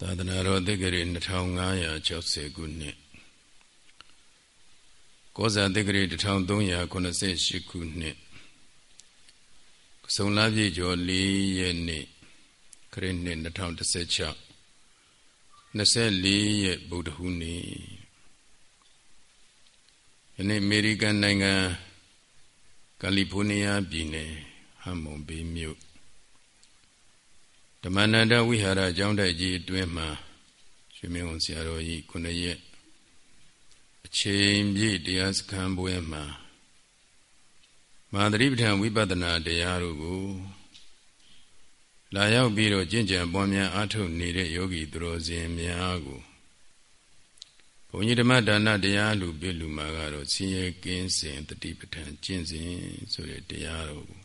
သာသနာတော်သက္ကရာ2560ခုနှစ်ကောဇာသက္ကရာ1388ခုနှစ်စုံလာပြည့်ကျော်4ရက်နေ့ခရစ်နှစ်2016 24ရက်ဗုဒ္ဓဟူးနေ့ယနေ့အမေရိကန်နိုင်ငံကယ်လီဖိုးနီးယားပြည်နယ်ဟမ်မွန်ဘေးမြို့ ဓမ္မနန္ဒဝိဟာရကျောင်းတိုက်ကြီးအတွင်းမှာရွှေမင်းဝန်ဆရာတော်ကြီးခုနှစ်ရက်အချိန်ပြည့်တရားစခန်းပွဲမှာမဟာသတိပဋ္ဌာန်ဝိပဿနာတရားတို့ကိုလာရောက်ပြီးတော့ကျင့်ကြံပွားများအားထုတ်နေတဲ့ယောဂီသူတော်စင်များကိုဘုန်းကြီးဓမ္မဒါနတရားလူပြလူမှာကတော့ဆင်းရဲကင်းစင်တတိပဋ္ဌာန်ကျင့်စဉ်ဆိုတဲ့တရားတော်ကို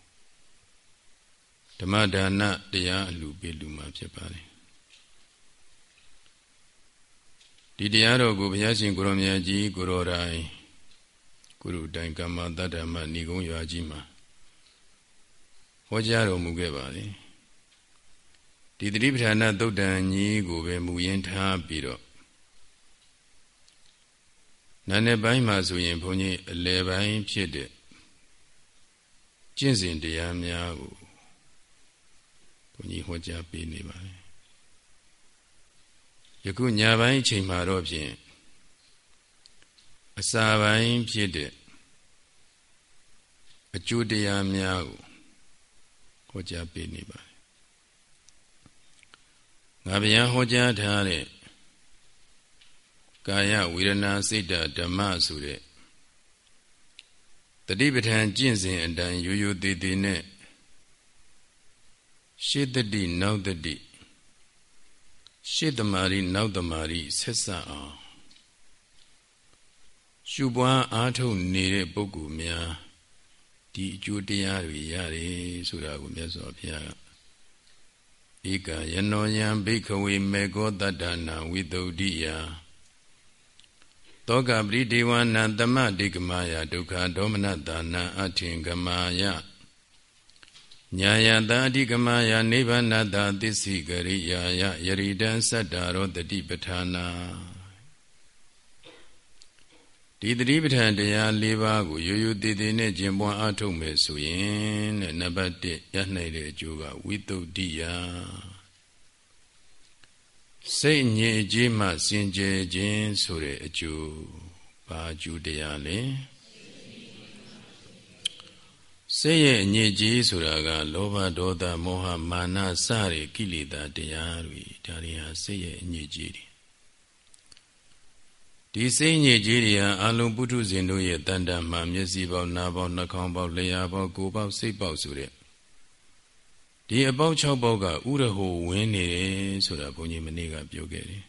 ဓမ္မဒါနတရားအလူပေးလူမှာဖြစ်ပါတယ်ဒီတရားတော်ကိုဘုရားရှင်ကိုရောမြတ်ကြီးကိုရောတိုင်းကုရုတိုင်ကမ္မတတ္တမဏိကုံရွာကြီးမှာဟောကြားတော်မူခဲ့ပါလေဒီတတိပဋ္ဌာနသုတ်တန်ကြီးကိုပဲမူရင်းထားပြီးတော့နာနဲ့ပိုင်းမှာဆိုရင်ဘုန်းကြီးအလယ်ပိုင်းဖြစ်တဲ့ကျင့်စဉ်တရားများကို ဘုန်းကြီးဟောကြားပေးနေပါတယ်ယခုညပိုင်းအချိန်မှာတော့ဖြင့်အစာပိုင်းဖြစ်တဲ့အကျိုးတရားများကိုဟောကြားပေးနေပါတယ်ငါဗျာဟောကြားထားတဲ့ကာယဝေဒနာစိတ်ဓမ္မဆိုတဲ့တတိပဋ္ဌာန်ကျင့်စဉ်အတိုင်းရိုးရိုးသေးသေးနဲ့ ရှေ့တတိနောက်တတိရှေ့တမာရီနောက်တမာရီဆက်ဆက်အောင်ရှုပွားအားထုတ်နေတဲ့ပုဂ္ဂိုလ်များဒီအကျိုးတရားတွေရတယ်ဆိုတာကိုမြတ်စွာဘုရားကဧကယနောယံဘိခဝေမေကောတတ္တနာဝိတုဒ္ဓိယသောကပရိဒေဝနာတမဒိကမာယဒုက္ခဒေါမနတာနာအထင်ကမာယ ညာယတာအဓိကမယနိဗ္ဗာနတာသစ္စိကရိယာယယရိတံသတ္တာရောတတိပဋ္ဌာနာဒီတတိပဋ္ဌာန်တရား၄ပါးကိုရိုးရိုးတည်တည်နဲ့ကျင့်ပွားအားထုတ်မယ်ဆိုရင်တဲ့နံပါတ်1ရနိုင်တဲ့အကျိုးကဝိတုဒ္ဓိယစိတ်ငြိအကြီးမှစင်ကြယ်ခြင်းဆိုတဲ့အကျိုးဘာအကျိုးတရားလဲ စိတ်ရဲ့အညစ်အကြေးဆိုတာက လောဘဒေါသမောဟမာနစတဲ့ကိလေသာတရားတွေဒါတွေဟာစိတ်ရဲ့အညစ်အကြေးတွေဒီစိတ်ညစ်ကြေးတွေဟာအလုံးပုထုဇဉ်တို့ရဲ့တန်တမှာမျက်စိပေါက်နားပေါက်နှာခေါင်းပေါက်လျှာပေါက်ကိုယ်ပေါက်စိတ်ပေါက်ဆိုတဲ့ဒီအပေါက်၆ပေါက်ကဥရဟိုဝင်နေတယ်ဆိုတာဘုန်းကြီးမနေ့ကပြောခဲ့တယ်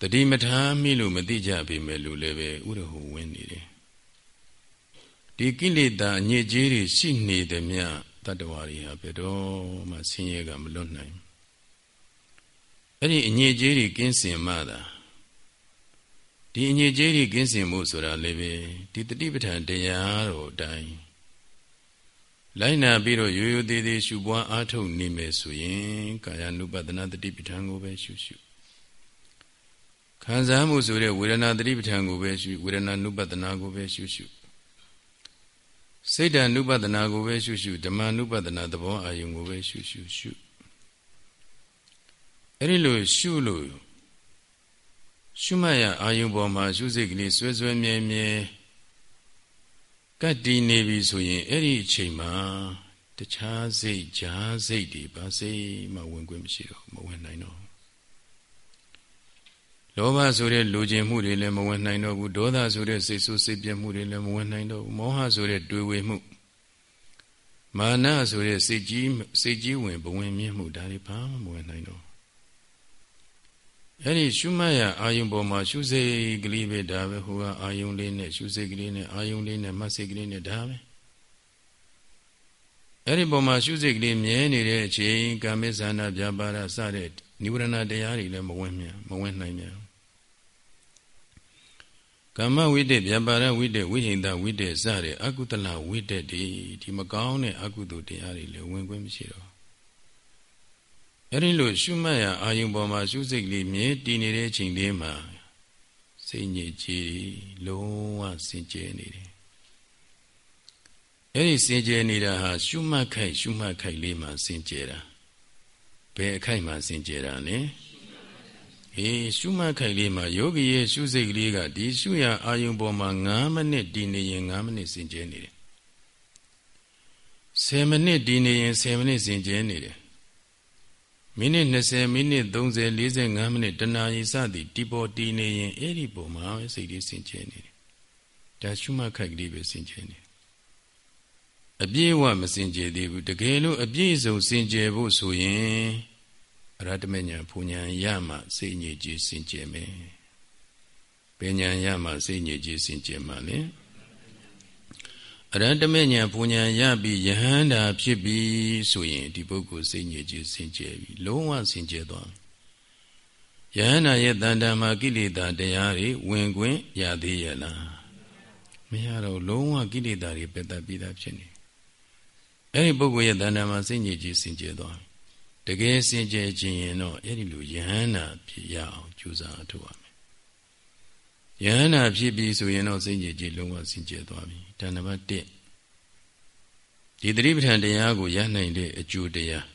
တတိမထားမိလို့မသိကြပေမဲ့လို့လည်းပဲဥရဟိုဝင်နေတယ် ဒီကိလေသာအညစ်အကြေးတွေရှိနေသည်မြတတ္တဝါတွေဟာဘယ်တော့မှဆင်းရဲကမလွတ်နိုင်အဲ့ဒီအညစ်အကြေးတွေကင်းစင်မှသာဒီအညစ်အကြေးတွေကင်းစင်မှုဆိုတာလည်းပဲဒီတတိပဋ္ဌာန်တရားတော်အတိုင်းလိုက်နာပြီးတော့ရိုးရိုးသေးသေးရှုပွားအားထုတ်နေမယ်ဆိုရင်ကာယ ानु ပဒနာတတိပဋ္ဌာန်ကိုပဲရှုရှုခံစားမှုဆိုတဲ့ဝေဒနာတတိပဋ္ဌာန်ကိုပဲရှုဝေဒနာ ानु ပဒနာကိုပဲရှုရှု စိတ်ဓာနုပဒနာကိုပဲရှုရှုဓမ္မနုပဒနာသဘောအာယုံကိုပဲရှုရှုရှုအဲ့ဒီလိုရှုလို့ရှုမှတ်ရအာယုံပေါ်မှာရှုစိတ်ကလေးဆွဲဆွဲမြဲမြဲကတ်တည်နေပြီဆိုရင်အဲ့ဒီအချိန်မှာတခြားစိတ်ဈာစိတ်တွေဘာစိတ်မှဝင်ခွင့်မရှိတော့မဝင်နိုင်တော့ လောဘဆိုတဲ့လူကျင်မှုတွေလည်းမဝင်နိုင်တော့ဘူးဒေါသဆိုတဲ့စိတ်ဆိုးစိတ်ပြတ်မှုတွေလည်းမဝင်နိုင်တော့ဘူးမောဟဆိုတဲ့တွေးဝေမှုမာနဆိုတဲ့စိတ်ကြီးစိတ်ကြီးဝင်ဘဝင်မြင့်မှုဒါတွေဘာမှမဝင်နိုင်တော့အဲ့ဒီရှုမှတ်ရအာယုံပေါ်မှာရှုစိတ်ကလေးပဲဒါပဲဟိုကအာယုံလေးနဲ့ရှုစိတ်ကလေးနဲ့အာယုံလေးနဲ့မှတ်စိတ်ကလေးနဲ့ဒါပဲအဲ့ဒီပေါ်မှာရှုစိတ်ကလေးမြဲနေတဲ့အချိန်ကာမိဇာနာပြပါရစတဲ့និဝရဏတရားတွေလည်းမဝင်မြန်မဝင်နိုင်မြန် ကမ္မဝိတ္တဗျာပါဒဝိတ္တဝိဟိန္ဒဝိတ္တစတဲ့အကုသလဝိတ္တဒီဒီမကောင်းတဲ့အကုသိုလ်တရားတွေလည်းဝင်ခွင့်မရှိတော့အဲ့ဒီလိုရှုမှတ်ရအာယုံပေါ်မှာရှုစိတ်ကလေးမြဲတည်နေတဲ့အချိန်လေးမှာစိတ်ညစ်ကြေးလုံးဝစင်ကြယ်နေတယ်အဲ့ဒီစင်ကြယ်နေတာဟာရှုမှတ်ခိုက်ရှုမှတ်ခိုက်လေးမှာစင်ကြယ်တာဘယ်အခိုက်မှာစင်ကြယ်တာလဲ အေးရှုမှတ်ခိုက်လေးမှာယောဂီရဲ့ရှုစိတ်ကလေးကဒီရှုရအာယုံပေါ်မှာ9မိနစ်တည်နေရင်9မိနစ်စင်ကြယ်နေတယ်10မိနစ်တည်နေရင်10မိနစ်စင်ကြယ်နေတယ်မိနစ်20မိနစ်30 45မိနစ်တနာရီစသည်ဒီပေါ်တည်နေရင်အဲ့ဒီပုံမှာပဲစိတ်လေးစင်ကြယ်နေတယ်ဒါရှုမှတ်ခိုက်ကလေးပဲစင်ကြယ်နေအပြည့်အဝမစင်ကြယ်သေးဘူးတကယ်လို့အပြည့်စုံစင်ကြယ်ဖို့ဆိုရင် အရဟတမညာဘုံညာရမှစိတ်ညစ်ကြေးစင်ကြယ်မယ်ပညာရမှစိတ်ညစ်ကြေးစင်ကြယ်မှာလေအရဟတမညာဘုံညာရပြီးယဟန္တာဖြစ်ပြီဆိုရင်ဒီပုဂ္ဂိုလ်စိတ်ညစ်ကြေးစင်ကြယ်ပြီလုံးဝစင်ကြယ်သွားယဟန္တာရဲ့တန်တာမှာကိလေသာတရားတွေဝင်ခွင့်ရသေးရဲ့လားမရတော့လုံးဝကိလေသာတွေပယ်တတ်ပြီးသားဖြစ်နေအဲ့ဒီပုဂ္ဂိုလ်ရဲ့တဏ္ဍာမှာစိတ်ညစ်ကြေးစင်ကြယ်သွား တကယ်စင်ကြယ်ခြင်းရင်တော့အဲ့ဒီလိုယဟန္တာဖြစ်ရအောင်ကြိုးစားအထောက်ရမယ်ယဟန္တာဖြစ်ပြီဆိုရင်တော့စိတ်ညစ်ကြေးလုံးဝစင်ကြယ်သွားပြီဒါနံပါတ်1ဒီသတိပဋ္ဌာန်တရားကိုရနိုင်တဲ့အကျိုးတရား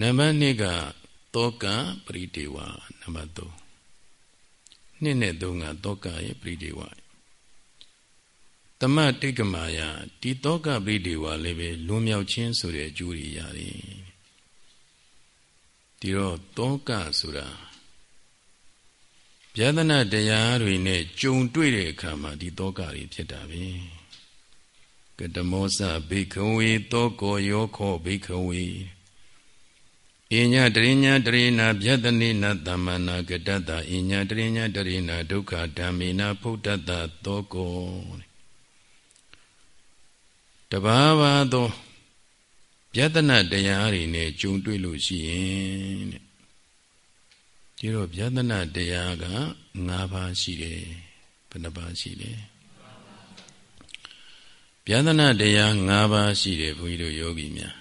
နံပါတ်2ကတောကပရိဒေဝနံပါတ်3နှစ်နဲ့3ကတောကရဲ့ပရိဒေဝတမတိတ်ကမာယဒီတောကပရိဒေဝလည်းပဲလွန်မြောက်ခြင်းဆိုတဲ့အကျိုးတွေရတယ် ဒီတော့တောကဆိုတာဗျာဒနာတရားတွေနဲ့ကြုံတွေ့တဲ့အခါမှာဒီတောကတွေဖြစ်တာပဲကတမောစဘိခဝေတောကောယောခောဘိခဝေအညတရိညာတရိနာဗျတနေနသမ္မနာကတတအညတရိညာတရိနာဒုက္ခဓမ္မေနာဖုဒ္ဒတသောကောတဘာဘာသော ယတနာတရားတွေနဲ့ကြုံတွေ့လို့ရှိရင်တဲ့ဒီတော့ယတနာတရားက၅ပါးရှိတယ်ဘယ်နှပါးရှိလဲယတနာတရား၅ပါးရှိတယ်ဘုန်းကြီးတို့ယောဂီများ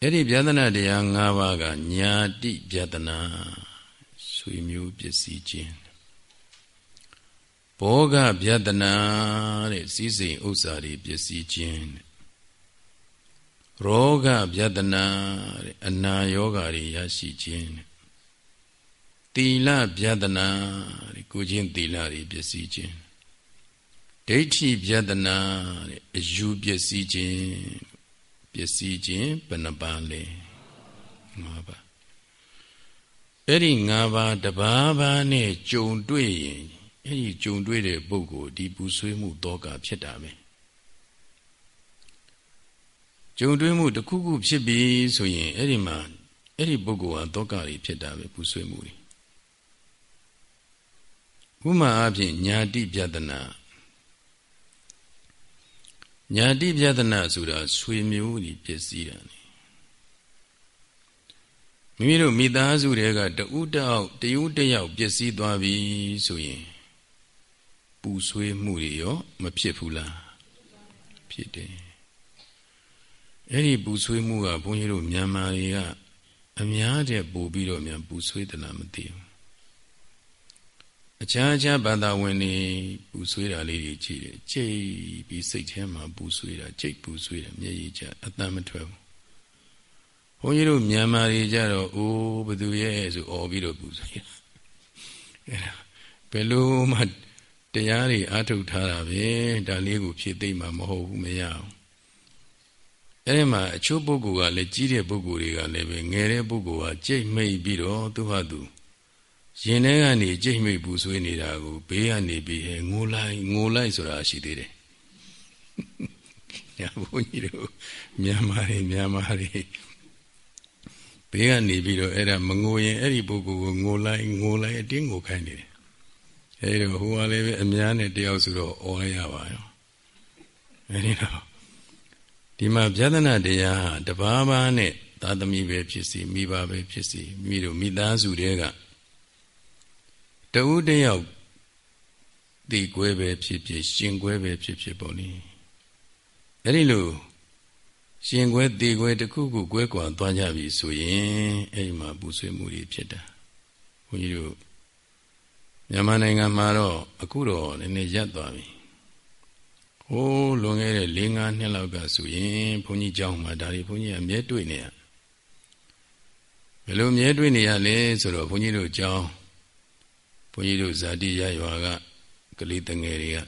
အဲ့ဒီယတနာတရား၅ပါးကညာတိယတနာဆွေမျိုးပစ္စည်းချင်းဘောဂဗျတနာတဲ့စည်းစိမ်ဥစ္စာတွေပစ္စည်းခြင်း ရောဂဗျတနာတဲ့အနာယောဂါတွေရရှိခြင်းတီလဗျတနာတဲ့ကိုချင်းတီလတွေပစ္စည်းခြင်းဒိဋ္ဌိဗျတနာတဲ့အယူပစ္စည်းခြင်းပစ္စည်းခြင်းဘယ်နှပါလဲ၅ပါးအဲ့ဒီ၅ပါးတပါးပါးနဲ့ကြုံတွေ့ရင်အဲ့ဒီကြုံတွေ့တဲ့ပုဂ္ဂိုလ်ဒီပူဆွေးမှုတောကဖြစ်တာပဲ ကြုံတွေ့မှုတစ်ခုခုဖြစ်ပြီဆိုရင်အဲ့ဒီမှာအဲ့ဒီပုဂ္ဂိုလ်ဟာတောကတွေဖြစ်တာပဲပူဆွေးမှုတွေဥမာအဖြစ်ညာတိပြဒနာညာတိပြဒနာဆိုတာဆွေမျိုးတွေပျက်စီးတာနေမိမိတို့မိသားစုတွေကတဦးတယောက်တယုတယောက်ပျက်စီးသွားပြီဆိုရင်ပူဆွေးမှုတွေရောမဖြစ်ဘူးလားဖြစ်တယ် အဲ့ဒီပူဆွေးမှုကဘုန်းကြီးတို့မြန်မာတွေကအများတဲ့ပို့ပြီးတော့မြန်ပူဆွေးတယ်လားမသိဘူးအခြားအခြားဘာသာဝင်တွေပူဆွေးတာလေးတွေကြည့်တယ်ကြိတ်ပြီးစိတ်ထဲမှာပူဆွေးတာကြိတ်ပူဆွေးတယ်မျက်ရည်ကျအတမ်းမထွက်ဘူးဘုန်းကြီးတို့မြန်မာတွေကြတော့အိုးဘသူရဲ့ဆိုអော်ပြီးတော့ပူဆွေးတာအဲ့ဒါဘယ်လိုမှတရားတွေအားထုတ်ထားတာပဲဒါလေးကိုဖြည့်သိမ့်မှာမဟုတ်ဘူးမရဘူး အဲ့ဒီမှာအချို့ပုဂ္ဂိုလ်ကလည်းကြီးတဲ့ပုဂ္ဂိုလ်တွေကလည်းပဲငယ်တဲ့ပုဂ္ဂိုလ်ကကြိတ်မိတ်ပြီးတော့သူ့ဟာသူရင်ထဲကနေကြိတ်မိတ်ပူဆွေးနေတာကိုဘေးကနေပြီးဟဲငိုလိုက်ငိုလိုက်ဆိုတာရှိသေးတယ်ညာဘုန်းကြီးတို့မြန်မာတွေမြန်မာတွေဘေးကနေပြီးတော့အဲ့ဒါမငိုရင်အဲ့ဒီပုဂ္ဂိုလ်ကိုငိုလိုက်ငိုလိုက်အတင်းငိုခိုင်းနေတယ်အဲဒါဟိုကလည်းပဲအများနဲ့တယောက်ဆိုတော့អော်ရရပါရောအဲဒီတော့ ဒီမှာဗျာဒနာတရားဟာတဘာဘာနဲ့သာသမီပဲဖြစ်စီမိဘပဲဖြစ်စီမိတို့မိသားစုတွေကတဦးတယောက်ဒီကွဲပဲဖြစ်ဖြစ်ရှင်ကွဲပဲဖြစ်ဖြစ်ပေါ့လေအဲ့ဒီလိုရှင်ခွဲတေခွဲတစ်ခုခုကွဲကွာသွားကြပြီဆိုရင်အဲ့ဒီမှာပူဆွေးမှုတွေဖြစ်တာဘုန်းကြီးတို့မြန်မာနိုင်ငံမှာတော့အခုတော့နည်းနည်းရပ်သွားပြီ ဟိုးလွန်ခဲ့တဲ့၄၅နှစ်လောက်ကဆိုရင်ဘုန်းကြီးเจ้าမှာဒါတွေဘုန်းကြီးအမြဲတွေ့နေရဘယ်လိုမြဲတွေ့နေရလဲဆိုတော့ဘုန်းကြီးတို့เจ้าဘုန်းကြီးတို့ဇာတိရရွာကကလေးတငယ်တွေက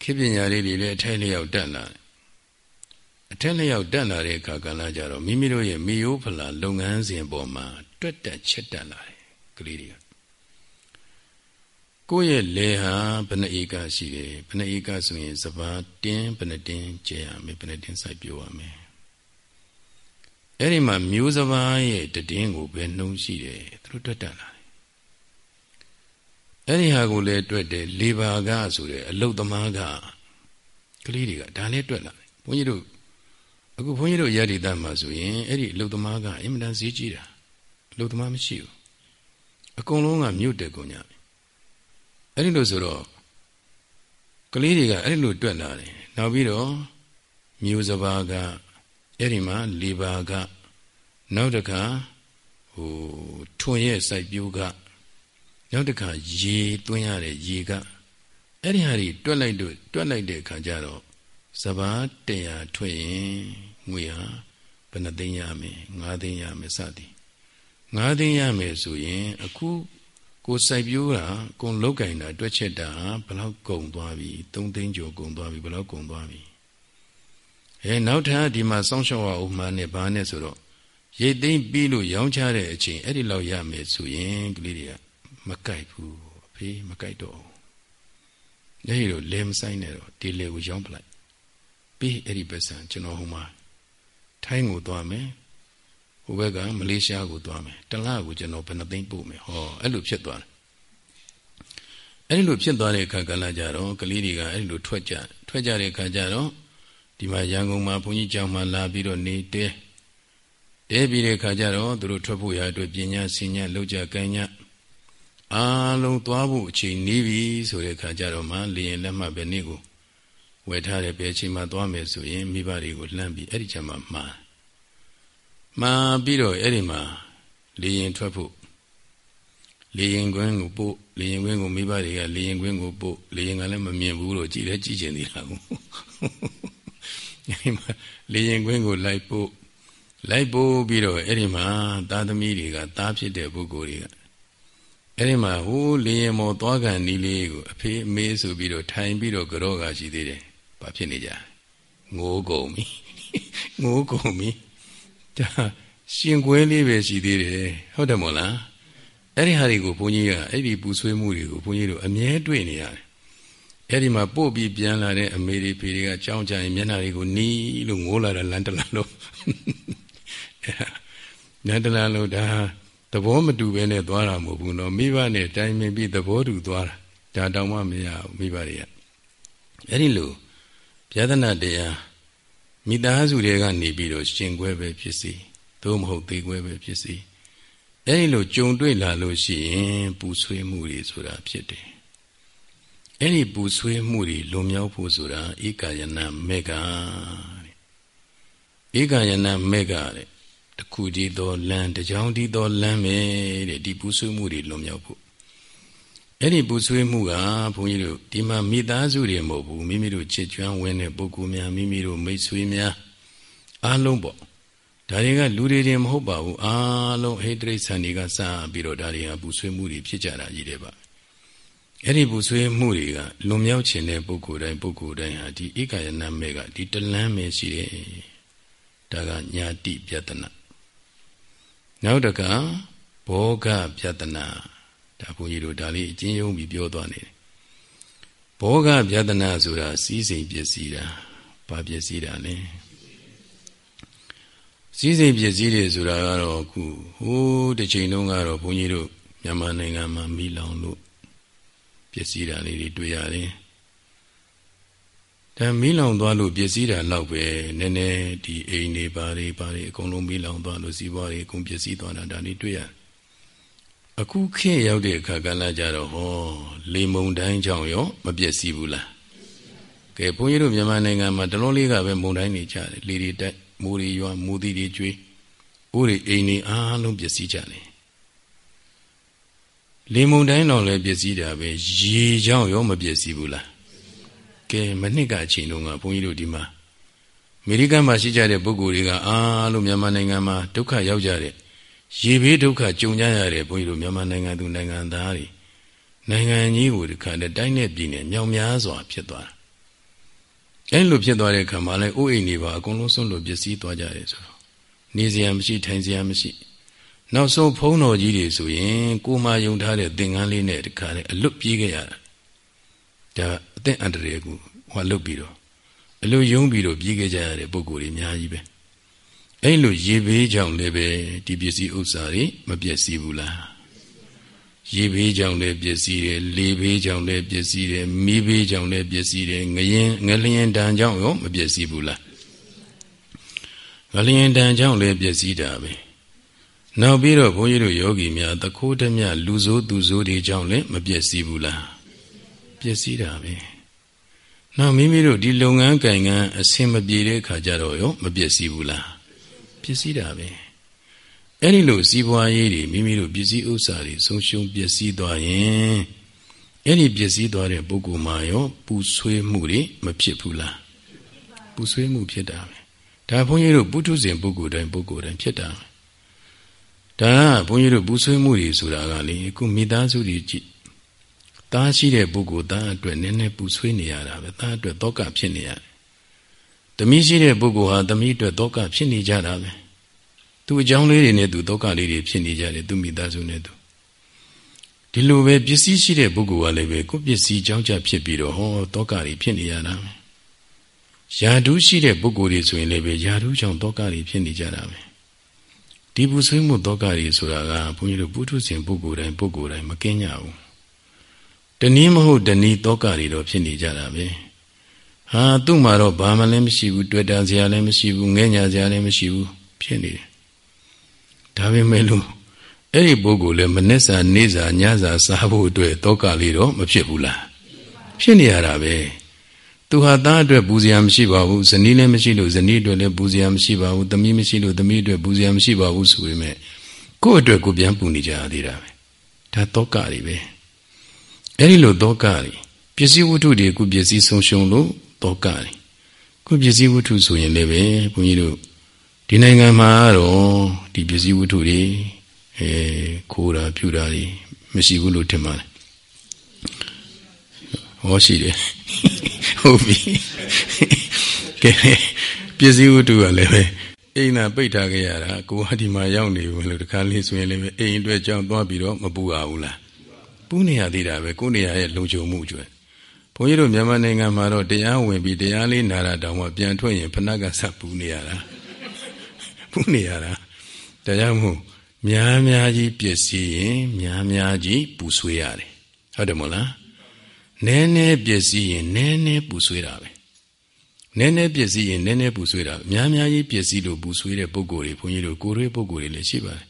ခေပညာလေးတွေလည်းအထိုက်လျောက်တက်လာအထက်လျောက်တက်လာတဲ့အခါကလည်းကြတော့မိမိတို့ရဲ့မိယိုးဖလာလုပ်ငန်းစဉ်ပေါ်မှာတွက်တက်ချက်တက်လာတယ်ကလေးတွေက ကိုယ့်ရဲ့လေဟာဘယ်နှဧကရှိတယ်ဘယ်နှဧကဆိုရင်စပါးတင်းဘယ်နှတင်းကျဲရမယ်ဘယ်နှတင်းစိုက်ပျိုးရမယ်အဲ့ဒီမှာမျိုးစပါးရဲ့တည်င်းကိုဘယ်နှုံးရှိတယ်သူတို့တွက်တက်လာတယ်အဲ့ဒီဟာကိုလည်းတွက်တယ်လေဘာကဆိုတဲ့အလုတ်သမားကကလေးတွေကဒါလည်းတွက်လာတယ်ဘုန်းကြီးတို့အခုဘုန်းကြီးတို့ရည်တည်တတ်မှာဆိုရင်အဲ့ဒီအလုတ်သမားကအင်မတန်ဈေးကြီးတာအလုတ်သမားမရှိဘူးအကုန်လုံးကမြို့တက်ကုန်ကြပြီ အဲ့ဒီလိုဆိုတော့ကလေးတွေကအဲ့ဒီလိုတွက်လာတယ်နောက်ပြီးတော့မျိုးစဘာကအဲ့ဒီမှာလေဘာကနောက်တစ်ခါဟိုထွန်ရဲ့စိုက်ပျိုးကနောက်တစ်ခါရေသွင်းရတဲ့ရေကအဲ့ဒီဟာတွေတွက်လိုက်လို့တွက်လိုက်တဲ့အခါကျတော့စဘာတရားထွက်ရင်ငွေဟာဘယ်နှသိန်းရမယ်၅သိန်းရမယ်စသည်၅သိန်းရမယ်ဆိုရင်အခု ကိုစိုက်ပျိုးတာကိုလောက်ကင်တာတွက်ချက်တာဘယ်လောက်ကုန်သွားပြီ၃သိန်းကျော်ကုန်သွားပြီဘယ်လောက်ကုန်သွားပြီအဲနောက်ထပ်ဒီမှာစောင့်ရှောက်အောင်မှနဲ့ဘာနဲ့ဆိုတော့ရိတ်သိမ်းပြီးလို့ရောင်းချတဲ့အချိန်အဲ့ဒီလောက်ရမယ်ဆိုရင်ကလေးတွေကမကြိုက်ဘူးအဖေမကြိုက်တော့ဘူး။ဒါဟိတော့လဲမဆိုင်နဲ့တော့ဒီလေကိုရောင်းပလိုက်ပြီးအဲ့ဒီပစံကျွန်တော်ဟိုမှာထိုင်းကိုသွားမယ်ဟို ဘက်ကမလေးရှားကိုသွားမယ်တလကိုကျွန်တော်ဘယ်နှသိန်းပို့မယ်ဟောအဲ့လိုဖြစ်သွားတယ်အဲ့ဒီလိုဖြစ်သွားတဲ့အခါကလည်းကြတော့ကလေးတွေကအဲ့ဒီလိုထွက်ကြထွက်ကြတဲ့အခါကျတော့ဒီမှာရန်ကုန်မှာဘုန်းကြီးကျောင်းမှာလာပြီးတော့နေတဲတဲပြီးတဲ့အခါကျတော့သူတို့ထွက်ဖို့ရအတွက်ပညာစင်ညာလောက်ကြကိုင်းညာအားလုံးသွားဖို့အချိန်နေပြီဆိုတဲ့အခါကျတော့မှလေရင်လက်မှတ်ပဲနေ့ကိုဝယ်ထားတဲ့ဘယ်ချိန်မှသွားမယ်ဆိုရင်မိဘတွေကိုလှမ်းပြီးအဲ့ဒီချိန်မှာမှား မှားပြီးတော့အဲ့ဒီမှာလေရင်ထွက်ဖို့လေရင်ကွင်းကိုပို့လေရင်ကွင်းကိုမိဘတွေကလေရင်ကွင်းကိုပို့လေရင်ကလည်းမမြင်ဘူးလို့ကြည်လည်းကြည်ကျင်နေတာကိုအဲ့ဒီမှာလေရင်ကွင်းကိုလိုက်ပို့လိုက်ပို့ပြီးတော့အဲ့ဒီမှာသားသမီးတွေကသားဖြစ်တဲ့ပုဂ္ဂိုလ်တွေကအဲ့ဒီမှာဟိုးလေရင်မောသွားကန်နီးလေးကိုအဖေအမေဆိုပြီးတော့ထိုင်ပြီးတော့ကြောကရှိသေးတယ်ဘာဖြစ်နေကြငိုးကုန်ပြီငိုးကုန်ပြီ ဒါရှင်ကွဲလေးပဲရှိသေးတယ်ဟုတ်တယ်မို့လားအဲ့ဒီဟာတွေကိုဘုန်းကြီးကအဲ့ဒီပူဆွေးမှုတွေကိုဘုန်းကြီးတို့အမြဲတွေ့နေရတယ်အဲ့ဒီမှာပို့ပြီးပြန်လာတဲ့အမေတွေဖေတွေကကြောင်းကြရင်မျက်နှာတွေကိုနီးလို့ငိုးလာတာလန်တလာလို့လန်တလာလို့ဒါသဘောမတူပဲနဲ့သွားတာမဟုတ်ဘူးနော်မိဘနဲ့တိုင်ပင်ပြီးသဘောတူသွားတာဒါတောင်မှမရဘူးမိဘတွေကအဲ့ဒီလိုပြဒနာတရား မိသားစုတွေကနေပြီးတော့ရှင်ခွဲပဲဖြစ်စီသို့မဟုတ်သေခွဲပဲဖြစ်စီအဲဒီလိုကြုံတွေ့လာလို့ရှိရင်ပူဆွေးမှုတွေဆိုတာဖြစ်တယ်အဲ့ဒီပူဆွေးမှုတွေလွန်မြောက်ဖို့ဆိုတာဧကယနာမေကတဲ့ဧကယနာမေကတဲ့တခုတည်းသောလမ်းတကြောင်တည်းသောလမ်းပဲတဲ့ဒီပူဆွေးမှုတွေလွန်မြောက်ဖို့ အဲ့ဒီပူဆွေးမှုကဘုန်းကြီးတို့ဒီမှာမိသားစုတွေမဟုတ်ဘူးမိမိတို့ချစ်ကျွမ်းဝင်းတဲ့ပုဂ္ဂိုလ်များမိမိတို့မိတ်ဆွေများအားလုံးပေါ့ဒါတွေကလူတွေတင်မဟုတ်ပါဘူးအားလုံးဟိတရိစ္ဆာန်တွေကစပြီးတော့ဒါတွေကပူဆွေးမှုတွေဖြစ်ကြတာကြီးတယ်ပါအဲ့ဒီပူဆွေးမှုတွေကလွန်မြောက်ခြင်းတဲ့ပုဂ္ဂိုလ်တိုင်းပုဂ္ဂိုလ်တိုင်းဟာဒီဧကယနာမေကဒီတလန်းပဲရှိတယ်ဒါကညာတိပြတနာနောက်တကဘောဂပြတနာ ဒါဘုန်းကြီးတို့ဒါလေးအချင်းယုံပြီးပြောသွားနေတယ်ဘောဂပြဒနာဆိုတာစီးစိမ်ပစ္စည်းတာဘာပစ္စည်းတာလဲစီးစိမ်ပစ္စည်းတွေဆိုတာကတော့အခုဟိုးတစ်ချိန်လုံးကတော့ဘုန်းကြီးတို့မြန်မာနိုင်ငံမှာမိလောင်လို့ပစ္စည်းတာလေးတွေတွေ့ရတယ်ဒါမီးလောင်သွားလို့ပစ္စည်းတာလောက်ပဲနည်းနည်းဒီအိမ်တွေဘာတွေဘာတွေအကုန်လုံးမီးလောင်သွားလို့စီးပွားတွေအကုန်ပစ္စည်းသွားတာဒါတွေတွေ့ရတယ် အခုခေတ်ရောက်တဲ့အခါကလည်းကြတော့ဟောလေမုန်တိုင်းကြောင့်ရောမပြည့်စည်ဘူးလားကဲဘုန်းကြီးတို့မြန်မာနိုင်ငံမှာတလုံးလေးကပဲမုံတိုင်းနေကြတယ်လေတွေတက်မိုးတွေရွာမိုးသီးတွေကျွေးဥတွေအိမ်တွေအားလုံးပျက်စီးကြတယ်လေမုံတိုင်းတော့လည်းပျက်စီးတာပဲရေကြောင့်ရောမပျက်စီးဘူးလားကဲမနှစ်ကအချိန်တုန်းကဘုန်းကြီးတို့ဒီမှာအမေရိကန်မှာရှိကြတဲ့ပုဂ္ဂိုလ်တွေကအားလုံးမြန်မာနိုင်ငံမှာဒုက္ခရောက်ကြတဲ့ ရေဘေးဒုက္ခကြုံကြရတဲ့ဘုန်းကြီးတို့မြန်မာနိုင်ငံသူနိုင်ငံသားတွေနိုင်ငံကြီးကိုဒီခါနဲ့တိုင်းနဲ့ပြည်နယ်မြောင်များစွာဖြစ်သွားတာအဲလိုဖြစ်သွားတဲ့ခါမှာလည်းအိုးအိမ်တွေပါအကုန်လုံးဆုံးလို့ပျက်စီးသွားကြတယ်ဆိုတော့နေစရာမရှိထိုင်စရာမရှိ နောက်ဆုံးဖုံးတော်ကြီးတွေဆိုရင်ကိုမယုံထားတဲ့သင်္ကန်းလေးနဲ့ဒီခါနဲ့အလွတ်ပြေးခဲ့ရတာဒါအသက်အန္တရာယ်ကိုဟောလွတ်ပြီးတော့အလိုယုံပြီးတော့ပြေးခဲ့ကြရတဲ့ပုံကိုယ်တွေအများကြီးပဲ အဲ့လိုရေဘေးကြောင့်လည်းပဲဒီပစ္စည်းဥစ္စာတွေမပျက်စီးဘူးလားရေဘေးကြောင့်လည်းပျက်စီးတယ်လေဘေးကြောင့်လည်းပျက်စီးတယ်မီးဘေးကြောင့်လည်းပျက်စီးတယ်ငရင်ငလျင်တန်ကြောင့်ရောမပျက်စီးဘူးလားငလျင်တန်ကြောင့်လည်းပျက်စီးတာပဲနောက်ပြီးတော့ဘုန်းကြီးတို့ယောဂီများသခိုးတမြလူဆိုးသူဆိုးတွေကြောင့်လည်းမပျက်စီးဘူးလားပျက်စီးတာပဲနောက်မိမိတို့ဒီလုပ်ငန်းကံကံအဆင်မပြေတဲ့အခါကျတော့ရောမပျက်စီးဘူးလား ပျက်စီးတာပဲအဲ့ဒီလိုစီးပွားရေးတွေမိမိတို့ပစ္စည်းဥစ္စာတွေဆုံးရှုံးပျက်စီးသွားရင်အဲ့ဒီပျက်စီးသွားတဲ့ပုဂ္ဂိုလ်မှာရောပူဆွေးမှုတွေမဖြစ်ဘူးလားပူဆွေးမှုဖြစ်တာပဲဒါဘုန်းကြီးတို့ပုထုဇဉ်ပုဂ္ဂိုလ်တိုင်းပုဂ္ဂိုလ်တိုင်းဖြစ်တာပဲဒါဘုန်းကြီးတို့ပူဆွေးမှုတွေဆိုတာကလေအခုမိသားစုတွေကြည့်သားရှိတဲ့ပုဂ္ဂိုလ်သားအတွက်နည်းနည်းပူဆွေးနေရတာပဲသားအတွက်တောကဖြစ်နေရတယ်။ သမီးရှိတဲ့ပုဂ္ဂိုလ်ဟာသမီးအတွက်တောကဖြစ်နေကြတာပဲ။သူအကြောင်းလေးတွေနဲ့သူတောကလေးတွေဖြစ်နေကြတယ်သူမိသားစုနဲ့သူ။ဒီလိုပဲပစ္စည်းရှိတဲ့ပုဂ္ဂိုလ်ကလည်းပဲကိုယ်ပစ္စည်းကြောင့်ကြဖြစ်ပြီးတော့ဟောတောကတွေဖြစ်နေရတာပဲ။ယာဓုရှိတဲ့ပုဂ္ဂိုလ်တွေဆိုရင်လည်းပဲယာဓုကြောင့်တောကတွေဖြစ်နေကြတာပဲ။ဒီပူဆွေးမှုတောကတွေဆိုတာကဘုန်းကြီးတို့ပုထုဇဉ်ပုဂ္ဂိုလ်တိုင်းပုဂ္ဂိုလ်တိုင်းမကင်းကြဘူး။တနည်းမဟုတ်တနည်းတောကတွေတော့ဖြစ်နေကြတာပဲ ဟာသူ့မှာတော့ဘာမှလည်းမရှိဘူးတွေ့တာစရာလည်းမရှိဘူးငဲ့ညာစရာလည်းမရှိဘူးဖြစ်နေတယ်ဒါပေမဲ့လို့အဲ့ဒီပုဂ္ဂိုလ်လည်းမနေ့စာနေ့စာညစာစားဖို့အတွက်တောကလေးတော့မဖြစ်ဘူးလားဖြစ်နေရတာပဲသူဟာသားအတွက်ပူဇော်မရှိပါဘူးဇနီးလည်းမရှိလို့ဇနီးအတွက်လည်းပူဇော်မရှိပါဘူးသမီးမရှိလို့သမီးအတွက်ပူဇော်မရှိပါဘူးဆိုပေမဲ့ကိုယ့်အတွက်ကိုပြန်ပူနေကြသေးတာပဲဒါတောကတွေပဲအဲ့ဒီလိုတောကတွေပစ္စည်းဝတ္ထုတွေခုပစ္စည်းဆုံးရှုံးလို့ တောကတွေခုပစ္စည်းဝတ္ထုဆိုရင်လည်းပဲဘုန်းကြီးတို့ဒီနိုင်ငံမှာတော့ဒီပစ္စည်းဝတ္ထုတွေအဲခိုးတာဖြူတာတွေမရှိဘူးလို့ထင်ပါတယ်ဟောရှိတယ်ဟုတ်ပြီကဲပစ္စည်းဝတ္ထုကလည်းပဲအိမ်သာပိတ်ထားခဲ့ရတာကိုဟာဒီမှာရောက်နေဘူးလို့တခါလေးဆိုရင်လည်းအိမ်အတွက်ကြောင်းသွားပြီးတော့မပူရဘူးလားပူးနေရသေးတာပဲကိုယ်နေရရဲ့လုံခြုံမှုကျွဲဘု န်းကြီးတို့မြန်မာနိုင်ငံမှာတော့တရားဝင်ပြီးတရားလေးနာတာတောင်မှပြန်ထွက်ရင်ဖဏကဆက်ပူးနေရတာပူးနေရတာဒါကြောင့်မို့များများကြီးပျက်စီးရင်များများကြီးပူဆွေးရတယ်ဟုတ်တယ်မို့လားနည်းနည်းပျက်စီးရင်နည်းနည်းပူဆွေးတာပဲနည်းနည်းပျက်စီးရင်နည်းနည်းပူဆွေးတာများများကြီးပျက်စီးလို့ပူဆွေးတဲ့ပုံကိုယ်တွေဘုန်းကြီးတို့ကိုယ်ရွေးပုံကိုယ်တွေလည်းရှိပါတယ်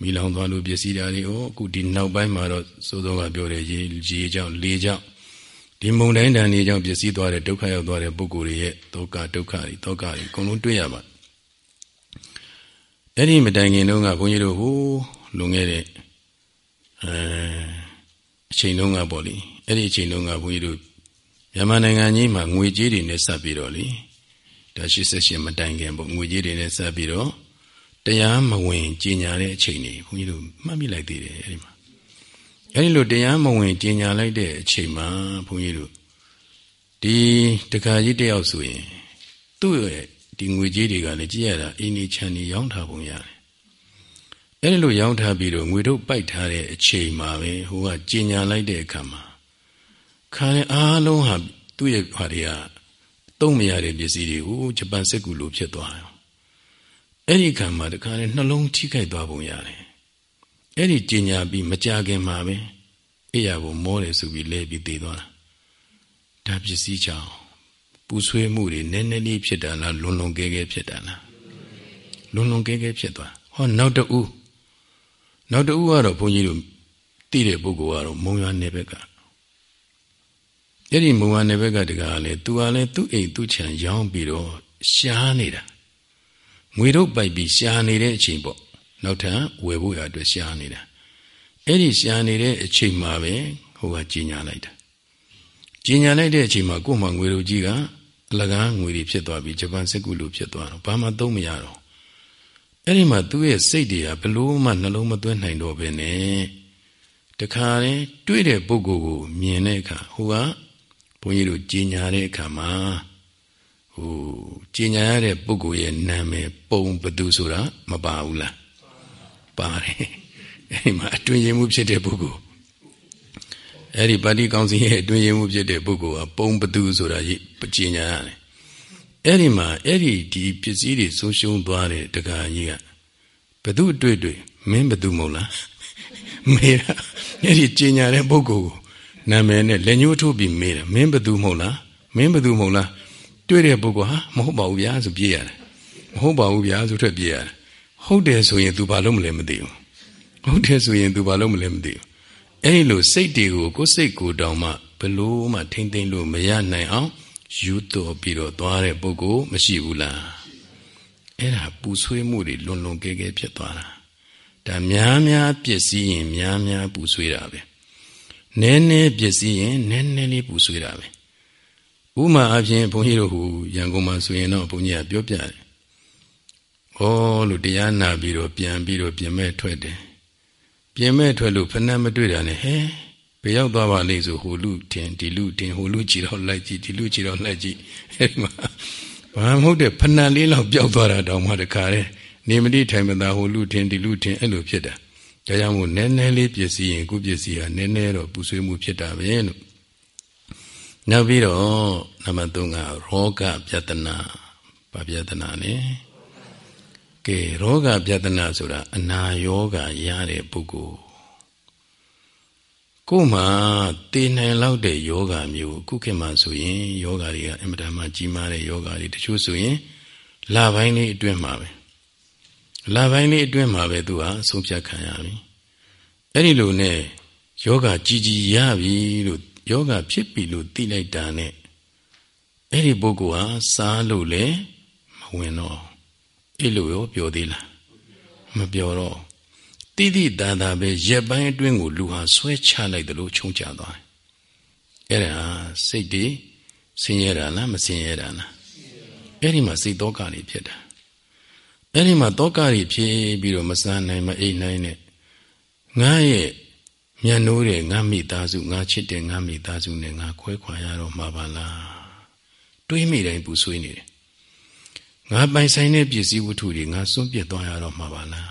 မိလောင်သွားလို့ပစ္စည်းဓာတ်တွေဩအခုဒီနောက်ပိုင်းမှာတော့စိုးစောကပြောတယ်ရေရေကြောင့်လေကြောင့် ဒီမုံတိုင်းတန်တွေကြောင့်ပစ္စည်းသွားတဲ့ဒုက္ခရောက်သွားတဲ့ပုဂ္ဂိုလ်တွေရဲ့ဒုက္ခဒုက္ခတွေဒုက္ခတွေအကုန်လုံးတွေ့ရပါအဲ့ဒီမတိုင်ခင်တုန်းကဘုန်းကြီးတို့ဟိုလွန်ခဲ့တဲ့အဲအချိန်တုန်းကပေါ့လေအဲ့ဒီအချိန်တုန်းကဘုန်းကြီးတို့မြန်မာနိုင်ငံကြီးမှာငွေကြေးတွေနဲ့ဆက်ပြီးတော့လေဒါ88မတိုင်ခင်ပေါ့ငွေကြေးတွေနဲ့ဆက်ပြီးတော့တရားမဝင်ကြင်ညာတဲ့အချိန်တွေဘုန်းကြီးတို့မှတ်မိလိုက်သေးတယ်အဲ့ဒီမှာ အဲ့ဒီလိုတရားမဝင်ကြင်ညာလိုက်တဲ့အချိန်မှာဘုန်းကြီးတို့ဒီတခါကြီးတယောက်ဆိုရင်သူ့ရဲ့ဒီငွေကြေးတွေကလည်းကြည့်ရတာအင်းဒီချန်ဒီရောင်းထားပုံရတယ်အဲ့ဒီလိုရောင်းထားပြီးတော့ငွေတို့ပိုက်ထားတဲ့အချိန်မှာပဲဟိုကကြင်ညာလိုက်တဲ့အခါမှာခါရင်အားလုံးဟာသူ့ရဲ့ဟာတွေကသုံးမရတဲ့ပစ္စည်းတွေကိုဂျပန်စစ်ကူလိုဖြစ်သွားတယ်အဲ့ဒီခံမှာတခါလေနှလုံးထိခိုက်သွားပုံရတယ် အဲ့ဒီကျင်ညာပြီးမကြခင်မှာပဲအိယာကိုမောတယ်ဆိုပြီးလဲပြီးတည်သွားတာဒါပစ္စည်းကြောင့်ပူဆွေးမှုတွေနည်းနည်းလေးဖြစ်တာလားလွန်လွန်ကဲကဲဖြစ်တာလားလွန်လွန်ကဲကဲဖြစ်သွားဟောနောက်တူနောက်တူကတော့ဘုန်းကြီးတို့သိတဲ့ပုဂ္ဂိုလ်ကတော့မုံရွာနယ်ဘက်ကအဲ့ဒီမုံဝါနယ်ဘက်ကတကားလေသူကလည်းသူ့အိမ်သူ့ခြံရောင်းပြီးတော့ရှားနေတာငွေတော့ပိုက်ပြီးရှားနေတဲ့အချိန်ပေါ့ နောက်ထပ်ဝယ်ဖို့ရအတွက်ရှားနေတာအဲ့ဒီရှားနေတဲ့အချိန်မှာပဲဟိုကကြီးညာလိုက်တာကြီးညာလိုက်တဲ့အချိန်မှာကို့မှာငွေတို့ကြီးကအလကားငွေတွေဖြစ်သွားပြီးဂျပန်စစ်ကူလိုဖြစ်သွားတော့ဘာမှသုံးမရတော့အဲ့ဒီမှာသူ့ရဲ့စိတ်တွေကဘလို့မှနှလုံးမသွင်းနိုင်တော့ဘဲနဲ့တခါရင်တွေ့တဲ့ပုဂ္ဂိုလ်ကိုမြင်တဲ့အခါဟိုကဘုန်းကြီးတို့ကြီးညာတဲ့အခါမှာဟိုကြီးညာရတဲ့ပုဂ္ဂိုလ်ရဲ့နာမည်ပုံဘသူဆိုတာမပါဘူးလား ပါတယ်အဲ့ဒီမှာအတွင်ရင်မှုဖြစ်တဲ့ပုဂ္ဂိုလ်အဲ့ဒီပါဠိကောင်းစီရဲ့အတွင်ရင်မှုဖြစ်တဲ့ပုဂ္ဂိုလ်ကပုံဘသူဆိုတာကြီးညာရတယ်အဲ့ဒီမှာအဲ့ဒီဒီပစ္စည်းတွေဆုံးရှုံးသွားတဲ့တက္ကကြီးကဘသူအတွေ့တွေ့မင်းဘသူမဟုတ်လားမေးတာအဲ့ဒီကြီးညာတဲ့ပုဂ္ဂိုလ်ကိုနာမည်နဲ့လက်ညှိုးထိုးပြီးမေးတယ်မင်းဘသူမဟုတ်လားမင်းဘသူမဟုတ်လားတွေ့တဲ့ပုဂ္ဂိုလ်ဟာမဟုတ်ပါဘူးဗျာဆိုပြေးရတယ်မဟုတ်ပါဘူးဗျာဆိုထွက်ပြေးရတယ် ဟုတ်တယ်ဆိုရင် तू ဘာလို့မလဲမသိဘူးဟုတ်တယ်ဆိုရင် तू ဘာလို့မလဲမသိဘူးအဲ့လိုစိတ်တွေကိုကိုယ်စိတ်ကိုတောင်မှဘလို့မှထိမ့်သိမ့်လို့မရနိုင်အောင်ယူတော်ပြီးတော့သွားတဲ့ပုဂ္ဂိုလ်မရှိဘူးလားအဲ့ဒါပူဆွေးမှုတွေလွန်လွန်ကဲကဲဖြစ်သွားတာဒါများများပစ္စည်းရင် များများပူဆွေးတာပဲနည်းနည်းပစ္စည်းရင်နည်းနည်းလေးပူဆွေးတာပဲဥမာအပြင်ဘုန်းကြီးတို့ဟူရန်ကုန်မှာဆိုရင်တော့ဘုန်းကြီးကပြောပြတယ်။ ဩလို့တရားနာပြီးတော့ပြန်ပြီးတော့ပြင်မဲ့ထွက်တယ်။ပြင်မဲ့ထွက်လို့ဖဏမတွေ့တာနဲ့ဟဲဘယ်ရောက်သွားပါလိမ့်ဆိုဟိုလူတင်ဒီလူတင်ဟိုလူကြည့်တော့လိုက်ကြည့်ဒီလူကြည့်တော့လိုက်ကြည့်အဲဒီမှာဘာမဟုတ်တဲ့ဖဏလေးလောက်ပျောက်သွားတာတောင်မှတခါတည်းနေမတိထိုင်မသာဟိုလူတင်ဒီလူတင်အဲ့လိုဖြစ်တာ။ဒါကြောင့်မို့နည်းနည်းလေးပစ္စည်းရင်ကိုပစ္စည်းဟာနည်းနည်းတော့ပူဆွေးမှုဖြစ်တာပဲလို့နောက်ပြီးတော့နံပါတ်3ကရောဂပြဿနာဘာပြဿနာလဲ ကဲရောဂပြဿနာဆိုတာအနာယောဂရတဲ့ပုဂ္ဂိုလ်ကို့မှာတည်နိုင်လောက်တဲ့ယောဂမျိုးခုခေတ်မှာဆိုရင်ယောဂတွေကအင်မတန်မှကြီးမားတဲ့ယောဂတွေတချို့ဆိုရင်လပိုင်းလေးအတွင်းမှာပဲလပိုင်းလေးအတွင်းမှာပဲသူဟာဆုံးဖြတ်ခံရပြီအဲ့ဒီလိုနဲ့ယောဂကြီးကြီးရပြီလို့ယောဂဖြစ်ပြီလို့သိလိုက်တာနဲ့အဲ့ဒီပုဂ္ဂိုလ်ဟာစားလို့လည်းမဝင်တော့ အဲ့လိုရောပြောသေးလားမပြောတော့တိတိတန်တာပဲရက်ပိုင်းအတွင်းကိုလူဟာဆွဲချလိုက်တယ်လို့ချုံချသွားအဲ့ဒါစိတ်တွေဆင်းရဲတာလားမဆင်းရဲတာလားအဲ့ဒီမှာစိတ်တောကတွေဖြစ်တာအဲ့ဒီမှာတောကတွေဖြစ်ပြီးတော့မစမ်းနိုင်မအိတ်နိုင်နဲ့ငါရဲ့မြတ်နိုးတဲ့ငါမိသားစုငါချစ်တဲ့ငါမိသားစုနဲ့ငါခွဲခွာရတော့မှာပါလားတွေးမိတိုင်းပူဆွေးနေတယ် ငါပိုင်ဆိုင်တဲ့ပစ္စည်းဝတ္ထုတွေငါစွန့်ပစ်သွားရတော့မှာပါလား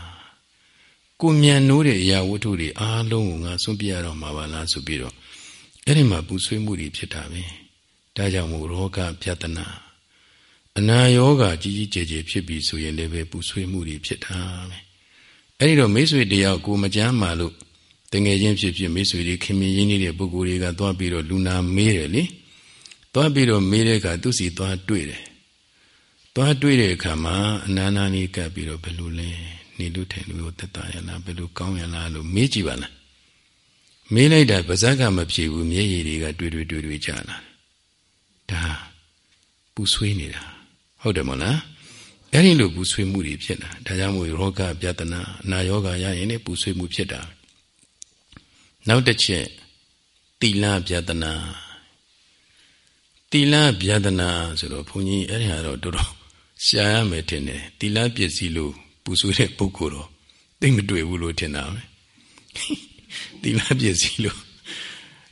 ကိုမြတ်နိုးတဲ့အရာဝတ္ထုတွေအားလုံးကိုငါစွန့်ပစ်ရတော့မှာပါလားဆိုပြီးတော့အဲ့ဒီမှာပူဆွေးမှုတွေဖြစ်တာပဲဒါကြောင့်မို့ရောဂပြဿနာအနာယောဂကြီးကြီးကျယ်ကျယ်ဖြစ်ပြီးဆိုရင်လည်းပဲပူဆွေးမှုတွေဖြစ်တာပဲအဲ့ဒီတော့မိတ်ဆွေတယောက်ကိုမကြမ်းမာလို့တငယ်ချင်းဖြစ်ဖြစ်မိတ်ဆွေတွေခင်မင်းရင်းနေတဲ့ပုဂ္ဂိုလ်တွေကသွားပြီးတော့လူနာမေးတယ်လေသွားပြီးတော့မေးတဲ့အခါသူစီသွားတွေ့တယ် သွားတွေ့တဲ့အခါမှာအနာနာလေးကပ်ပြီးတော့ဘယ်လိုလဲနေလို့ထိုင်လို့သက်သာရလားဘယ်လိုကောင်းရလားလို့မေးကြည့်ပါလားမေးလိုက်တာပါဇက်ကမဖြေဘူးမျက်ရည်တွေကတွေ့တွေ့တွေ့တွေ့ကြလာဒါပူဆွေးနေတာဟုတ်တယ်မဟုတ်လားအဲ့ဒီလိုပူဆွေးမှုတွေဖြစ်တာဒါကြောင့်မို့ရောဂပြဿနာအနာယောဂရရင်လည်းပူဆွေးမှုဖြစ်တာနောက်တစ်ချက်တိလဗျဒနာတိလဗျဒနာဆိုတော့ဘုန်းကြီးအဲ့ဒီဟာတော့တော်တော် ရှားရမယ်ထင်တယ်တိလပစ္စည်းလို့ပူဆွေးတဲ့ပုဂ္ဂိုလ်တော့သိမတွေ့ဘူးလို့ထင်တာပဲတိလပစ္စည်းလို့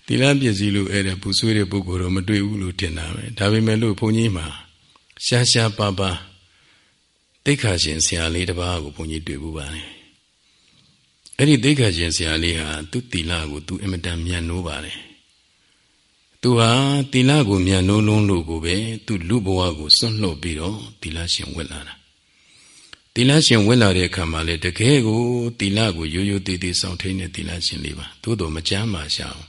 တိလပစ္စည်းလို့အဲ့ဒါပူဆွေးတဲ့ပုဂ္ဂိုလ်တော့မတွေ့ဘူးလို့ထင်တာပဲဒါပေမဲ့လို့ဘုန်းကြီးမှာရှားရှားပါပါတိခါရှင်ဆရာလေးတစ်ပါးကိုဘုန်းကြီးတွေ့ဘူးပါလေအဲ့ဒီသိက္ခာရှင်ဆရာလေးဟာသူ့တီလာကိုသူအင်မတန်မြတ်နိုးပါတယ် သူဟာတီလာကိုမြတ်နိုးလုံးလို့ကိုပဲသူလူဘဝကိုစွန့်လွတ်ပြီးတော့တီလာရှင်ဝက်လာတာတီလာရှင်ဝက်လာတဲ့အခါမှာလေတကယ်ကိုတီလာကိုရိုးရိုးသေးသေးဆောင်ထိန်တဲ့တီလာရှင်လေးပါသို့တော်မကြမ်းပါရှာအောင်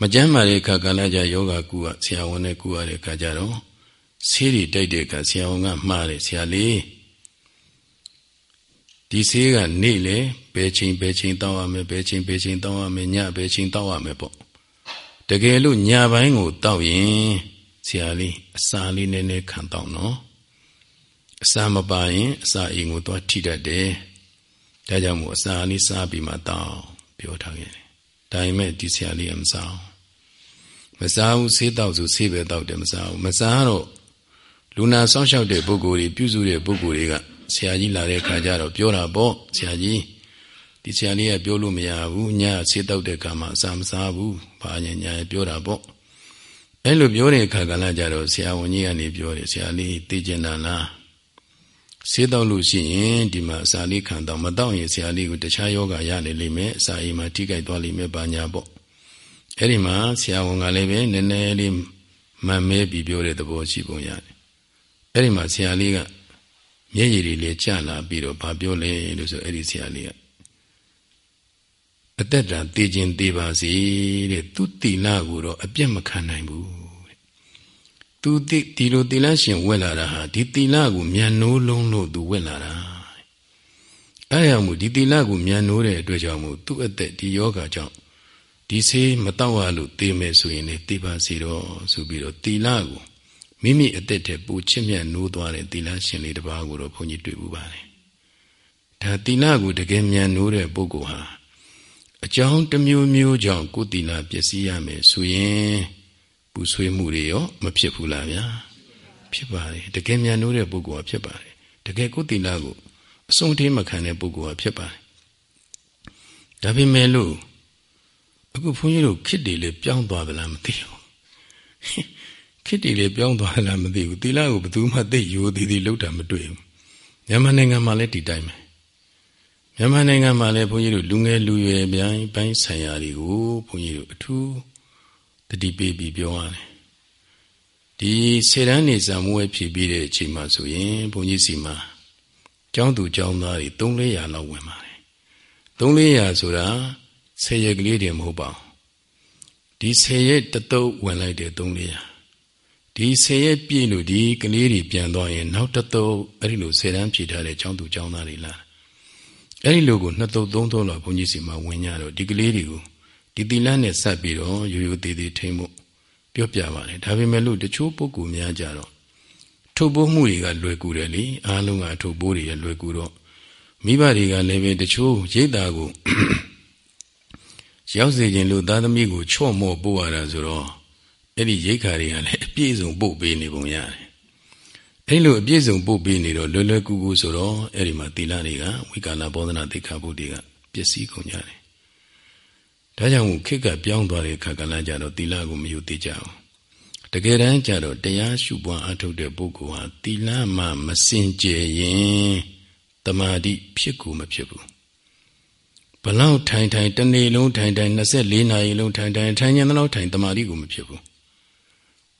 မကြမ်းပါတဲ့အခါကလည်းကြယောဂကူကဆရာဝန်နဲ့ကူရတဲ့အခါကျတော့ဆေးတွေတိုက်တဲ့အခါဆရာဝန်ကမှားတယ်ဆရာလေးဒီဆေးကနေ့လေဘယ်ချိန်ဘယ်ချိန်တောင်းရမယ်ဘယ်ချိန်ဘယ်ချိန်တောင်းရမယ်ညဘယ်ချိန်တောင်းရမယ်ပေါ့ တကယ်လို့ညာပိုင်းကိုတောက်ရင်ဆရာလေးအစာလေးနည်းနည်းခံတော့နော်အစာမပါရင်အစာအိမ်ကိုသွားထိတတ်တယ်ဒါကြောင့်မို့အစာလေးစားပြီးမှတောက်ပြောထားခဲ့တယ်ဒါပေမဲ့ဒီဆရာလေးကမစားဘူးမစားဘူးဆေးတောက်ဆိုဆေးပဲတောက်တယ်မစားဘူးမစားတော့လူနာစောင့်ရှောက်တဲ့ပုဂ္ဂိုလ်တွေပြုစုတဲ့ပုဂ္ဂိုလ်တွေကဆရာကြီးလာတဲ့ခါကျတော့ပြောတာပေါ့ဆရာကြီး ဒီဆရာလေးကပြောလို့မရဘူးညဆေးတောက်တဲ့ကမှအစာမစားဘူးဘာညာညာပြောတာပေါ့အဲ့လိုပြောတဲ့အခါကလည်းကြတော့ဆရာဝန်ကြီးကနေပြောတယ်ဆရာလေးသိကျင်တာလားဆေးတောက်လို့ရှိရင်ဒီမှာအစာလေးခံတော့မတောက်ရင်ဆရာလေးကိုတခြားယောဂရနေလိမ့်မယ်အစာအိမ်မှာထိခိုက်သွားလိမ့်မယ်ဘာညာပေါ့အဲ့ဒီမှာဆရာဝန်ကလည်းပဲနည်းနည်းလေးမမဲပြီးပြောတဲ့သဘောရှိပုံရတယ်အဲ့ဒီမှာဆရာလေးကမျက်ရည်တွေလည်းကျလာပြီးတော့ဘာပြောလဲလို့ဆိုအဲ့ဒီဆရာလေးက အသက်တာတည်ခြင်းတည်ပါစေတဲ့သူတိလကိုတော့အပြတ်မခံနိုင်ဘူးတဲ့သူတိဒီလိုတိလရှင်ဝက်လာတာဟာဒီတိလကိုမြန်နိုးလုံးလို့သူဝက်လာတာအဲ့ရမှုဒီတိလကိုမြန်နိုးတဲ့အတွက်ကြောင့်မို့သူ့အသက်ဒီယောဂကြောင့်ဒီဆေးမတော့ရလို့တေးမယ်ဆိုရင်လည်းတေးပါစေတော့ဆိုပြီးတော့တိလကိုမိမိအသက်တဲ့ပူချစ်မြတ်နိုးသွားတဲ့တိလရှင်လေးတစ်ပါးကိုတော့ဘုန်းကြီးတွေ့ဘူးပါတယ်ဒါတိလကိုတကယ်မြန်နိုးတဲ့ပုဂ္ဂိုလ်ဟာ အကြောင်းတစ်မျိုးမျိုးကြောင့်ကိုယ်တိလပျက်စီးရမယ်ဆိုရင်ပူဆွေးမှုတွေရောမဖြစ်ဘူးလားဗျာဖြစ်ပါတယ်တကယ်မြန်နိုးတဲ့ပုဂ္ဂိုလ်ကဖြစ်ပါတယ်တကယ်ကိုယ်တိလကိုအဆုံးထိမခံတဲ့ပုဂ္ဂိုလ်ကဖြစ်ပါတယ်ဒါပေမဲ့လို့အခုဘုန်းကြီးတို့ခစ်တွေလေပြောင်းသွားသလားမသိဘူးခစ်တွေလေပြောင်းသွားလားမသိဘူးတိလကိုဘယ်သူမှသိရိုးသေးသေးလောက်တာမတွေ့ဘူးမြန်မာနိုင်ငံမှာလည်းဒီတိုင်းပဲ မြန်မာနိုင်ငံမှာလည်းဘုန်းကြီးတို့လူငယ်လူရွယ်ပြိုင်ပိုင်းဆိုင်ရာတွေကိုဘုန်းကြီးတို့အထူးတတိပေးပြီးပြောရတယ်ဒီစေတန်းနေဇံမွေးဖြစ်ပြီးတဲ့အချိန်မှာဆိုရင်ဘုန်းကြီးစီမှာကျောင်းသူကျောင်းသားတွေ3-400လောက်ဝင်ပါတယ်3-400ဆိုတာဆယ်ရက်ကလေးတွေမဟုတ်ပါဘူးဒီဆယ်ရက်တတုပ်ဝင်လိုက်တယ်3-400ဒီဆယ်ရက်ပြည့်လို့ဒီကလေးတွေပြန်သွားရင် နောက်တတုပ်အဲ့ဒီလိုဆယ်တန်းဖြည့်ထားတဲ့ကျောင်းသူကျောင်းသားတွေလာ အဲ့ဒီလိုကိုနှစ်သုတ်သုံးသုတ်လောက်ဘုန်းကြီးစီမှာဝင်ကြတော့ဒီကလေးတွေကိုဒီသီလနဲ့ဆက်ပြီးတော့ရိုးရိုးသေးသေးထိမ့်ဖို့ပြောပြပါတယ်ဒါပေမဲ့လို့တချို့ပုဂ္ဂိုလ်များကြတော့ထုတ်ပိုးမှုတွေကလွယ်ကူတယ်လေအားလုံးကထုတ်ပိုးတွေလွယ်ကူတော့မိဘတွေကလည်းပဲတချို့ရိတ်တာကိုရောက်စေခြင်းလို့သားသမီးကိုချော့မော့ပို့ရတာဆိုတော့အဲ့ဒီရိတ်ခါတွေကလည်းအပြည့်စုံပို့ပေးနေပုံရတယ် အဲ့လိုအပြည့်စုံပို့ပေးနေတော့လွယ်လွယ်ကူကူဆိုတော့အဲ့ဒီမှာသီလတွေကဝိကာလဘောဓနာသိက္ခာပုဒ်တွေကပျက်စီးကုန်ကြတယ်။ဒါကြောင့်ခေတ်ကပြောင်းသွားတဲ့အခါကလည်းကြတော့သီလကိုမယူသေးကြအောင်။တကယ်တမ်းကျတော့တရားရှုပွားအထုတ်တဲ့ပုဂ္ဂိုလ်ဟာသီလမှမစင်ကြယ်ရင်တမာတိဖြစ်ကိုမဖြစ်ဘူး။ဘလောက်ထိုင်ထိုင်တစ်နေ့လုံးထိုင်ထိုင်24နာရီလုံးထိုင်ထိုင်ထိုင်ရင်တော့ထိုင်တမာတိကိုမဖြစ်ဘူး။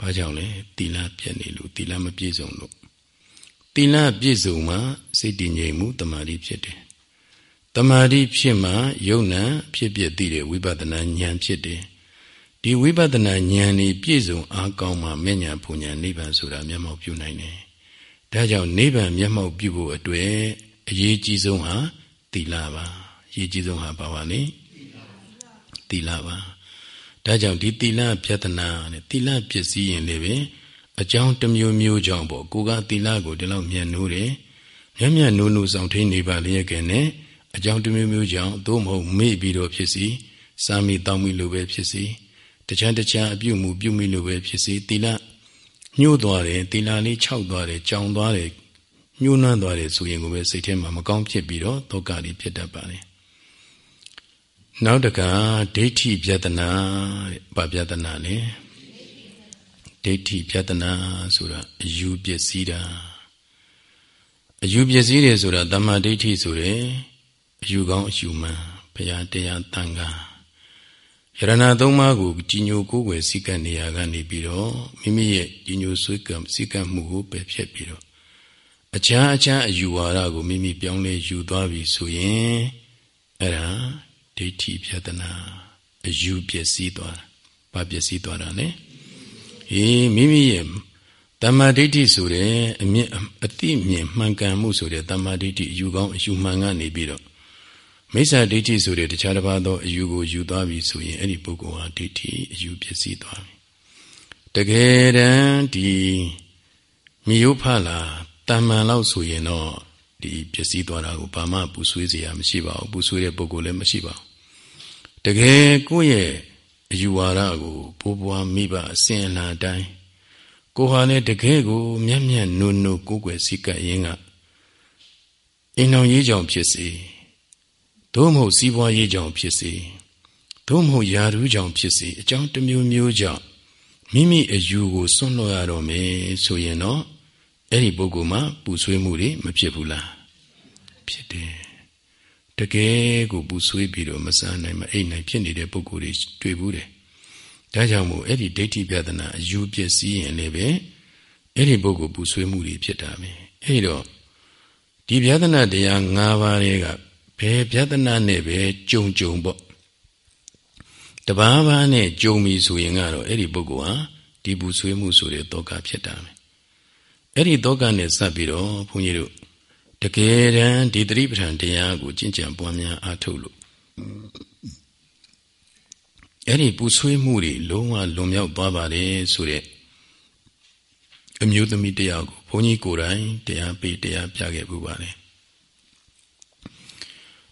ဘာကြောင့်လဲတီလာပြည့်နေလို့တီလာမပြည့်စုံလို့တီလာပြည့်စုံမှစိတ်တည်ငြိမ်မှုတမာတိဖြစ်တယ်တမာတိဖြစ်မှယုံနာဖြစ်ဖြစ်သိတဲ့ဝိပဿနာဉာဏ်ဖြစ်တယ်ဒီဝိပဿနာဉာဏ်นี่ပြည့်စုံအားကောင်းမှမဉ္ဇဏ်ဘုံဉာဏ်နိဗ္ဗာန်ဆိုတာမျက်မှောက်ပြုနိုင်တယ်ဒါကြောင့်နိဗ္ဗာန်မျက်မှောက်ပြုဖို့အတွက်အရေးကြီးဆုံးဟာသီလပါအရေးကြီးဆုံးဟာဘာပါလဲသီလပါ ဒါကြောင့်ဒီသီလပြဒနာနဲ့သီလပစ္စည်းရင်လည်းပဲအကြောင်းတစ်မျိုးမျိုးကြောင့်ပေါ့ကိုကသီလကိုဒီလောက်မြန်နိုးတယ်မြတ်မြတ်နိုးနိုးဆောင်ထိန်နေပါလျက်ကနဲ့အကြောင်းတစ်မျိုးမျိုးကြောင့်သို့မဟုတ်မေ့ပြီးတော့ဖြစ်စီစာမိတောင်းမိလို့ပဲဖြစ်စီတခြားတခြားအပြုမှုပြုမိလို့ပဲဖြစ်စီသီလညှို့သွားတယ်သီလလေးခြောက်သွားတယ်ကြောင်သွားတယ်ညှိုးနှမ်းသွားတယ်ဆိုရင်ကိုပဲစိတ်ထဲမှာမကောင်းဖြစ်ပြီးတော့ဒုက္ခတွေဖြစ်တတ်ပါတယ် နောက်တကဒိဋ္ဌိပြဒနာတဲ့ဘာပြဒနာလဲဒိဋ္ဌိပြဒနာဆိုတာအယူပစ္စည်းတာအယူပစ္စည်းတယ်ဆိုတာတမ္မာဒိဋ္ဌိဆိုတယ်အယူကောင်းအယူမှန်ဘုရားတရားတန်ခါယရဏသုံးပါးကိုကြီးညိုကိုယ်ွယ်စိကတ်နေရာကနေပြီးတော့မိမိရဲ့ကြီးညိုဆွေးကံစိကတ်မှုကိုပယ်ဖြတ်ပြီးတော့အခြားအခြားအယူဝါဒကိုမိမိပြောင်းလဲယူသွားပြီဆိုရင်အဲ့ဒါ ဒိဋ္ဌိပြဒနာအယူပျက်စီးသွားတာဘာပျက်စီးသွားတာလဲအေးမိမိရဲ့တမ္မာဒိဋ္ဌိဆိုတဲ့အမြင့်အတိမြင်မှန်ကန်မှုဆိုတဲ့တမ္မာဒိဋ္ဌိအယူကောင်းအယူမှန်ကနေပြီးတော့မိစ္ဆာဒိဋ္ဌိဆိုတဲ့တခြားတစ်ပါးသောအယူကိုယူသွားပြီဆိုရင်အဲ့ဒီပုဂ္ဂိုလ်ဟာဒိဋ္ဌိအယူပျက်စီးသွားပြီတကယ်တမ်းဒီမြေဥဖလာတမ္မန်လောက်ဆိုရင်တော့ဒီပျက်စီးသွားတာကိုဘာမှပူဆွေးစရာမရှိပါဘူးပူဆွေးတဲ့ပုဂ္ဂိုလ်လည်းမရှိပါဘူး တကယ်ကိုယ့်ရဲ့အယူဝါဒကိုဘိုးဘွားမိဘအစဉ်အလာတိုင်းကိုဟာလည်းတကယ်ကိုမျက်မျက်နုနုကိုယ်ွယ်စိတ်ကပ်ရင်းကအိမ်တော်ရေးကြောင်ဖြစ်စေသို့မဟုတ်စီးပွားရေးကြောင်ဖြစ်စေသို့မဟုတ်ယာရူးကြောင်ဖြစ်စေအကြောင်းတစ်မျိုးမျိုးကြောင့်မိမိအယူကိုစွန့်လွတ်ရတော့မယ်ဆိုရင်တော့အဲ့ဒီပုဂ္ဂိုလ်မှာပူဆွေးမှုတွေမဖြစ်ဘူးလားဖြစ်တယ် တကယ်ကိုပူဆွေးပြီးတော့မစားနိုင်မအိတ်နိုင်ဖြစ်နေတဲ့ပုဂ္ဂိုလ်တွေတွေ့ဘူးတယ်ဒါကြောင့်မို့အဲ့ဒီဒိဋ္ဌိပြဒနာအယူပစ္စည်းရင်လည်းပဲအဲ့ဒီပုဂ္ဂိုလ်ပူဆွေးမှုတွေဖြစ်တာပဲအဲ့တော့ဒီပြဒနာတရား၅ပါးတွေကဘယ်ပြဒနာနဲ့ပဲကြုံကြုံပေါ့တဘာဘာနဲ့ကြုံပြီဆိုရင်ကတော့အဲ့ဒီပုဂ္ဂိုလ်ဟာဒီပူဆွေးမှုဆိုတဲ့တောကဖြစ်တာပဲအဲ့ဒီတောကနဲ့စပ်ပြီးတော့ဘုန်းကြီးတို့ တကယ်တမ်းဒီတတိပဋ္ဌာန်တရားကိုကျင့်ကြံပွားများအားထုတ်လို့အဲ့ဒီပူဆွေးမှုတွေလုံးဝလွန်မြောက်သွားပါတယ်ဆိုတဲ့အမျိုးသမီးတရားကိုဘုန်းကြီးကိုယ်တိုင်တရားပေးတရားပြခဲ့ပူပါတယ်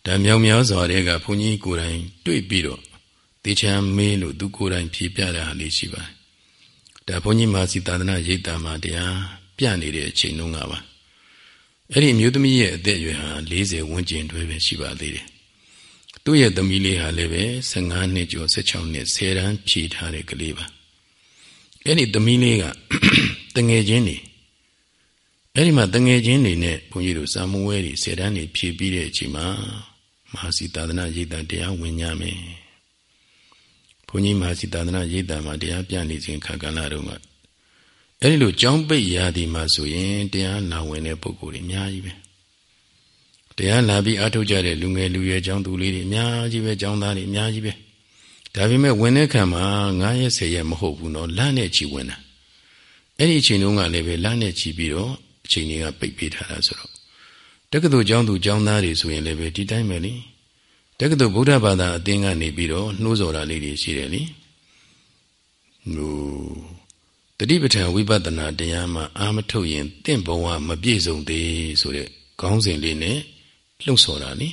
ဒါမြောင်မြောစွာတဲ့ကဘုန်းကြီးကိုယ်တိုင်တွေ့ပြီးတော့တေချာမေးလို့သူကိုယ်တိုင်ဖြေပြတာလေးရှိပါတယ်ဒါဘုန်းကြီးမာစီသာသနာရိပ်တာမှာတရားပြနေတဲ့အချိန်တုန်းကပါ အဲ့ဒီအမျိုးသမီးရဲ့အသက်အရွယ်ဟာ40ဝန်းကျင်တွဲပဲရှိပါသေးတယ်သူ့ရဲ့သမီးလေးဟာလည်းပဲ15နှစ်ကျော်16နှစ်10တန်းဖြည့်ထားတဲ့ကလေးပါအဲ့ဒီသမီးလေးကတငယ်ချင်းနေအဲ့ဒီမှာတငယ်ချင်းနေနဲ့ဘုန်းကြီးတို့စာမဝဲတွေ10တန်းနေဖြည့်ပြီးတဲ့အချိန်မှာမဟာစီသာသနာရိပ်တာတရားဝင်ညမယ်ဘုန်းကြီးမဟာစီသာသနာရိပ်တာမှာတရားပြနေခြင်းခါကလာတော့က အဲ့ဒီလိုကြောင်းပိတ်ရာဒီမှာဆိုရင်တရားနာဝင်တဲ့ပုဂ္ဂိုလ်တွေအများကြီးပဲတရားနာပြီးအထုတ်ကြတဲ့လူငယ်လူရွယ်ကျောင်းသူလေးတွေအများကြီးပဲကျောင်းသားတွေအများကြီးပဲဒါပေမဲ့ဝင်တဲ့ခံမှာ9ရက်10ရက်မဟုတ်ဘူးနော်လမ်းနဲ့ချီဝင်တာအဲ့ဒီအချိန်တုန်းကလည်းပဲလမ်းနဲ့ချီပြီးတော့အချိန်တွေကပိတ်ပေးထားတာဆိုတော့တက္ကသိုလ်ကျောင်းသူကျောင်းသားတွေဆိုရင်လည်းပဲဒီတိုင်းပဲလေတက္ကသိုလ်ဗုဒ္ဓဘာသာအသင်းကနေပြီးတော့နှိုးဆော်တာလေးတွေရှိတယ်လေဟို တတိပဋ္ဌာန်ဝိပဿနာတရားမှာအာမထုတ်ရင်တင့်ဘဝမပြည့်စုံသေးဆိုတဲ့ခေါင်းစဉ်လေးနဲ့လှုပ်ဆော်တာနိ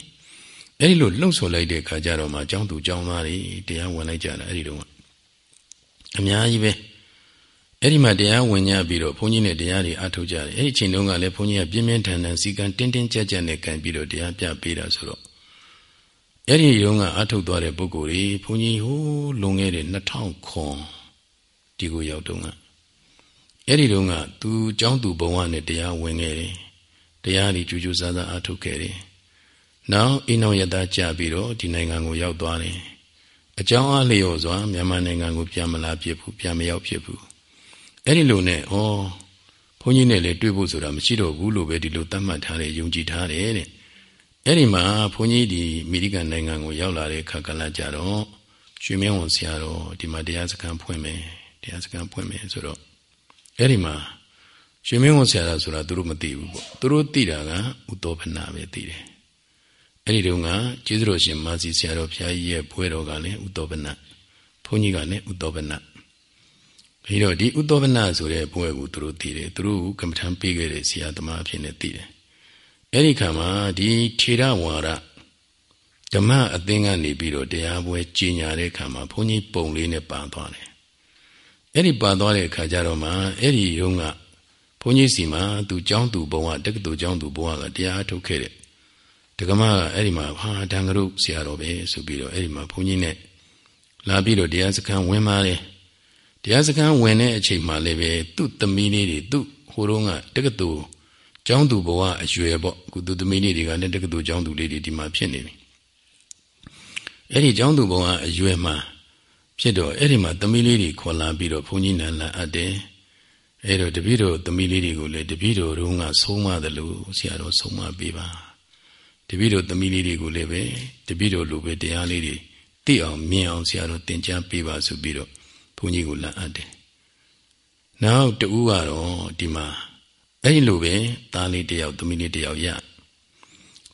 အဲ့ဒီလိုလှုပ်ဆော်လိုက်တဲ့အခါကျတော့မှအကြောင်းသူအကြောင်းသားတွေတရားဝင်လိုက်ကြတာအဲ့ဒီတော့အများကြီးပဲအဲ့ဒီမှာတရားဝင်ညပြီးတော့ဘုန်းကြီးနဲ့တရားတွေအထုတ်ကြတယ်အဲ့ဒီအချိန်တုန်းကလည်းဘုန်းကြီးကပြင်းပြင်းထန်ထန်စီကံတင်းတင်းကြပ်ကြပ်နဲ့ကံပြီးတော့တရားပြပေးတာဆိုတော့အဲ့ဒီတုန်းကအထုတ်သွားတဲ့ပုဂ္ဂိုလ်တွေဘုန်းကြီးဟိုးလွန်ခဲ့တဲ့2000ခွန်ဒီကိုရောက်တုန်းက အဲ့ဒီတုန်းကသူเจ้าသူဘဝနဲ့တရားဝင်ခဲ့တယ်တရားဒီကြူးကြူးစားစားအားထုတ်ခဲ့တယ်နောက်အိနောင်ယတာကြပြီးတော့ဒီနိုင်ငံကိုရောက်သွားတယ်အကြောင်းအားလျော်စွာမြန်မာနိုင်ငံကိုပြန်မလာဖြစ်ဘူးပြန်မရောက်ဖြစ်ဘူးအဲ့ဒီလိုနဲ့ဩဘုန်းကြီးနဲ့လည်းတွေ့ဖို့ဆိုတာမရှိတော့ဘူးလို့ပဲဒီလိုသတ်မှတ်ထားတယ်ယုံကြည်ထားတယ်တဲ့အဲ့ဒီမှာဘုန်းကြီးဒီအမေရိကန်နိုင်ငံကိုရောက်လာတဲ့ခါကလာကြတော့ရွှေမင်းဝန်ဆရာတော်ဒီမှာတရားစခန်းဖွင့်မယ်တရားစခန်းဖွင့်မယ်ဆိုတော့ အဲ့ဒီမှာရှင်မင်းဝန်ဆရာတော်ဆိုတာသူတို့မသိဘူးပေါ့သူတို့သိတာကဥတောပနာပဲသိတယ်အဲ့ဒီတုန်းကကျေးဇူးတော်ရှင်မာစီဆရာတော်ဘုရားကြီးရဲ့ဘွဲတော်ကလည်းဥတောပနာဘုန်းကြီးကလည်းဥတောပနာပြီးတော့ဒီဥတောပနာဆိုတဲ့ဘွဲကိုသူတို့သိတယ်သူတို့ကမ္မထံပေးခဲ့တဲ့ဆရာသမားအဖြစ်နဲ့သိတယ်အဲ့ဒီခါမှာဒီထေရဝါဒဓမ္မအသင်းကနေပြီးတော့တရားပွဲကြီးညာတဲ့ခါမှာဘုန်းကြီးပုံလေးနဲ့ပါသွားတယ် အဲ့ဒီပါသွားတဲ့အခါကျတော့မှအဲ့ဒီတုန်းကဘုန်းကြီးစီမှာသူเจ้าသူဘဝတက္ကသိုလ်เจ้าသူဘဝကတရားထုတ်ခဲ့တဲ့ဒကမကအဲ့ဒီမှာဟာတန်ခရုဆရာတော်ပဲဆိုပြီးတော့အဲ့ဒီမှာဘုန်းကြီးနဲ့လာပြီးတော့တရားစခန်းဝင်ပါတယ်တရားစခန်းဝင်တဲ့အချိန်မှလည်းပဲသူ့သမီးလေးတွေသူ့ဟိုတုန်းကတက္ကသိုလ်ကျောင်းသူဘဝအရွယ်ပေါ့အခုသူသမီးလေးတွေကလည်းတက္ကသိုလ်ကျောင်းသူလေးတွေဒီမှာဖြစ်နေပြီအဲ့ဒီကျောင်းသူဘဝအရွယ်မှာ ဖြစ်တော့အဲ့ဒီမှာသမီးလေးတွေခေါ်လာပြီးတော့ဘုန်းကြီးနန်းလာအပ်တယ်အဲ့တော့တပည့်တော်သမီးလေးတွေကိုလည်းတပည့်တော်တို့ကဆုံးမတယ်လို့ဆရာတော်ဆုံးမပေးပါတပည့်တော်သမီးလေးတွေကိုလည်းပဲတပည့်တော်လိုပဲတရားလေးတွေသိအောင်မြင်အောင်ဆရာတော်သင်ကြားပေးပါဆိုပြီးတော့ဘုန်းကြီးကိုလာအပ်တယ်နောက်တူကတော့ဒီမှာအဲ့လိုပဲသားလေးတယောက်သမီးလေးတယောက်ရ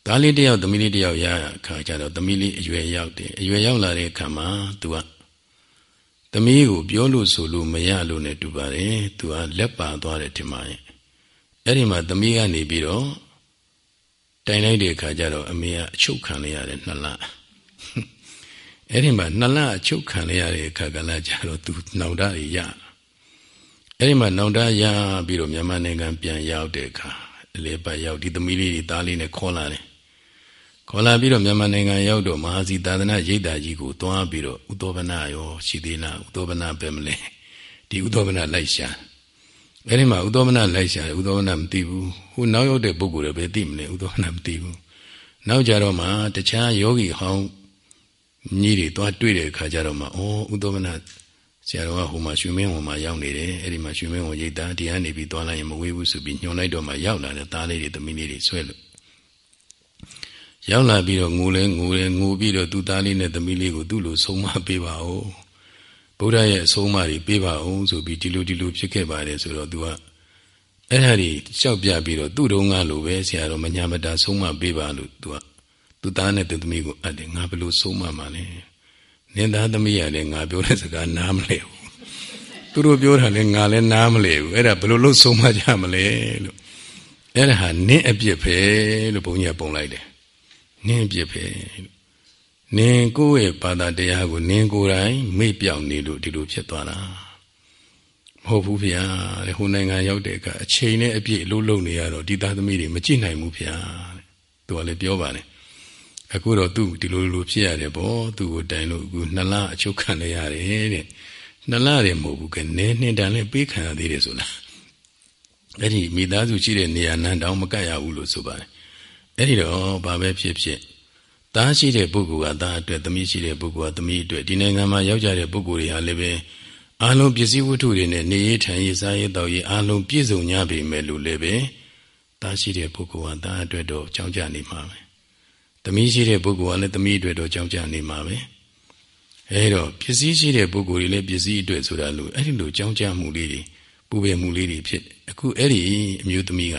သားလေးတယောက်သမီးလေးတယောက်ရခါကြတော့သမီးလေးအရွယ်ရောက်တယ်အရွယ်ရောက်လာတဲ့အခါမှာ तू က သမီးကိုပြောလို့ဆိုလို့မရလို့ ਨੇ တူပါတယ် तू ကလက်ပါသွားတယ်ထင်ပါရဲ့အဲ့ဒီမှာသမီးကနေပြီးတော့တိုင်လိုက်တဲ့အခါကျတော့အမေကအချုပ်ခံလိုက်ရတယ်နှစ်လအဲ့ဒီမှာနှစ်လအချုပ်ခံလိုက်ရတဲ့အခါကလည်းကျတော့ तू နောင်တရရအဲ့ဒီမှာနောင်တရပြီးတော့မြန်မာနိုင်ငံပြန်ရောက်တဲ့အခါအလေပတ်ရောက်ဒီသမီးလေးတွေသားလေးနဲ့ခေါ်လာတယ် ခေါ်လာပြီးတော့မြန်မာနိုင်ငံရောက်တော့မဟာစီသာသနာရိပ်သာကြီးကိုတွားပြီးတော့ဥသောဗနာရောရှိသေးလားဥသောဗနာပဲမလဲဒီဥသောဗနာလိုက်ရှာအဲ့ဒီမှာဥသောဗနာလိုက်ရှာတယ်ဥသောဗနာမသိဘူးဟိုနောက်ရောက်တဲ့ပုဂ္ဂိုလ်တွေပဲသိမလဲဥသောဗနာမသိဘူးနောက်ကြတော့မှတခြားယောဂီဟောင်းညီတွေတွားတွေ့တဲ့အခါကျတော့မှဩဥသောဗနာဆရာတော်ကဟိုမှာရွှေမင်းဝန်မှာရောက်နေတယ်အဲ့ဒီမှာရွှေမင်းဝန်ရိပ်သာတရားနေပြီးတွားလိုက်ရင်မဝေးဘူးဆိုပြီးညွှန်လိုက်တော့မှရောက်လာတဲ့သားလေးတွေသမီးလေးတွေဆွဲလို့ ရောက်လာပြီးတော့ငိုလဲငိုလဲငိုပြီးတော့သူ့သားလေးနဲ့သမီးလေးကိုသူ့လိုဆုံးမပေးပါဦးဗုဒ္ဓရဲ့အဆုံးအမတွေပေးပါဦးဆိုပြီးဒီလိုဒီလိုဖြစ်ခဲ့ပါတယ်ဆိုတော့သူကအဲ့ဒါတွေလျှောက်ပြပြီးတော့သူ့တုံးကလိုပဲဆရာတော်မညာမတာဆုံးမပေးပါလို့သူကသူ့သားနဲ့သူ့သမီးကိုအပ်တယ်ငါဘယ်လိုဆုံးမမှာလဲနင်သားသမီးရတယ်ငါပြောတဲ့စကားနားမလဲဘူးသူတို့ပြောတာလည်းငါလည်းနားမလဲဘူးအဲ့ဒါဘယ်လိုလုပ်ဆုံးမကြမလဲလို့အဲ့ဒါဟာနင့်အပြစ်ပဲလို့ဘုန်းကြီးကပုံလိုက်တယ် နင်းပြစ်ပဲနင်းကိုယ့်ရဲ့ဘာသာတရားကိုနင်းကိုယ်တိုင်မေ့ပြောင်နေလို့ဒီလိုဖြစ်သွားတာမဟုတ်ဘူးဗျာတဲ့ဟိုနိုင်ငံရောက်တဲ့အခါအချိန်နဲ့အပြည့်အလုံးလုံးနေရတော့ဒီသားသမီးတွေမကြည့်နိုင်ဘူးဗျာတဲ့သူကလည်းပြောပါတယ်အခုတော့သူ့ဒီလိုလိုဖြစ်ရတယ်ပေါ့သူ့ကိုတိုင်လို့အခုနှစ်လအချုပ်ခံရရတယ်တဲ့နှစ်လတည်းမဟုတ်ဘူးကနည်းနှင်းတန်လည်းပေးခံရသေးတယ်ဆိုလားအဲ့ဒီမိသားစုရှိတဲ့နေရာနန်းတောင်မကတ်ရဘူးလို့ဆိုပါတယ် အဲ့ဒီတော့ဘာပဲဖြစ်ဖြစ်သားရှိတဲ့ပုဂ္ဂိုလ်ကသားအတွက်သမီးရှိတဲ့ပုဂ္ဂိုလ်ကသမီးအတွက်ဒီနိုင်ငံမှာရောက်ကြတဲ့ပုဂ္ဂိုလ်တွေဟာလည်းပဲအာလုံးပစ္စည်းဝတ္ထုတွေနဲ့နေရထိုင်ရစားရတော့ရအာလုံးပြည့်စုံကြပြီမဲ့လို့လည်းပဲသားရှိတဲ့ပုဂ္ဂိုလ်ကသားအတွက်တော့ကြောင်းကြနေမှာပဲသမီးရှိတဲ့ပုဂ္ဂိုလ်ကလည်းသမီးအတွက်တော့ကြောင်းကြနေမှာပဲအဲတော့ပစ္စည်းရှိတဲ့ပုဂ္ဂိုလ်တွေလည်းပစ္စည်းအတွက်ဆိုတာလို့အဲ့ဒီလိုကြောင်းကြမှုလေးတွေပူပယ်မှုလေးတွေဖြစ်အခုအဲ့ဒီအမျိုးသမီးက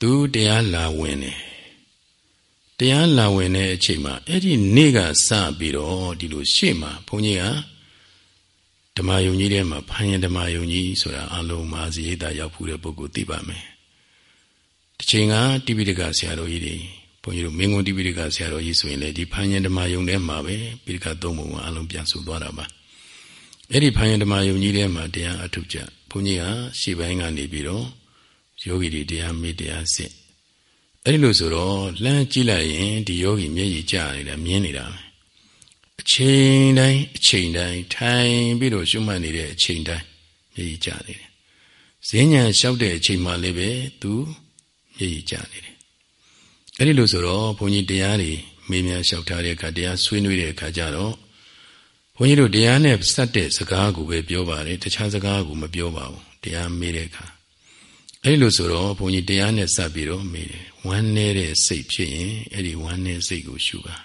သူတရားလာဝင်တယ်တရားလာဝင်တဲ့အချိန်မှာအဲ့ဒီနေ့ကစပြီးတော့ဒီလိုရှေ့မှာဘုန်းကြီးကဓမ္မယုံကြီးထဲမှာဖန်ရင်ဓမ္မယုံကြီးဆိုတာအလုံးမာစီရိတ်တာရောက်ဖူးတဲ့ပုဂ္ဂိုလ်သိပါမယ်တစ်ချိန်ကတိပိဋကဆရာတော်ကြီးတွေဘုန်းကြီးတို့မင်းကွန်တိပိဋကဆရာတော်ကြီးဆိုရင်လေဒီဖန်ရင်ဓမ္မယုံထဲမှာပဲပိဋကသုံးပုံကအလုံးပြန်ဆိုသွားတာပါအဲ့ဒီဖန်ရင်ဓမ္မယုံကြီးထဲမှာတရားအထုကြဘုန်းကြီးကရှေ့ပိုင်းကနေပြီးတော့ ယောဂီတွေတရားမေးတရားစစ်အဲ့ဒီလိုဆိုတော့လှမ်းကြည့်လိုက်ရင်ဒီယောဂီမျက်ရည်ကျနေတာမြင်နေတာပဲအချိန်တိုင်းအချိန်တိုင်းထိုင်ပြီးတော့ရှုမှတ်နေတဲ့အချိန်တိုင်းမျက်ရည်ကျနေတယ်ဈဉ္ညာလျှောက်တဲ့အချိန်မှလည်းပဲသူမျက်ရည်ကျနေတယ်အဲ့ဒီလိုဆိုတော့ဘုန်းကြီးတရားတွေမေးမြန်းလျှောက်ထားတဲ့အခါတရားဆွေးနွေးတဲ့အခါကျတော့ဘုန်းကြီးတို့တရားနဲ့စက်တဲ့စကားကိုပဲပြောပါတယ်တခြားစကားကိုမပြောပါဘူးတရားမေးတဲ့အခါ အဲ့လိုဆိုတော့ဘုန်းကြီးတရားနဲ့စပ်ပြီးတော့မေးတယ်ဝမ်းနေတဲ့စိတ်ဖြစ်ရင်အဲ့ဒီဝမ်းနေစိတ်ကိုရှုပါ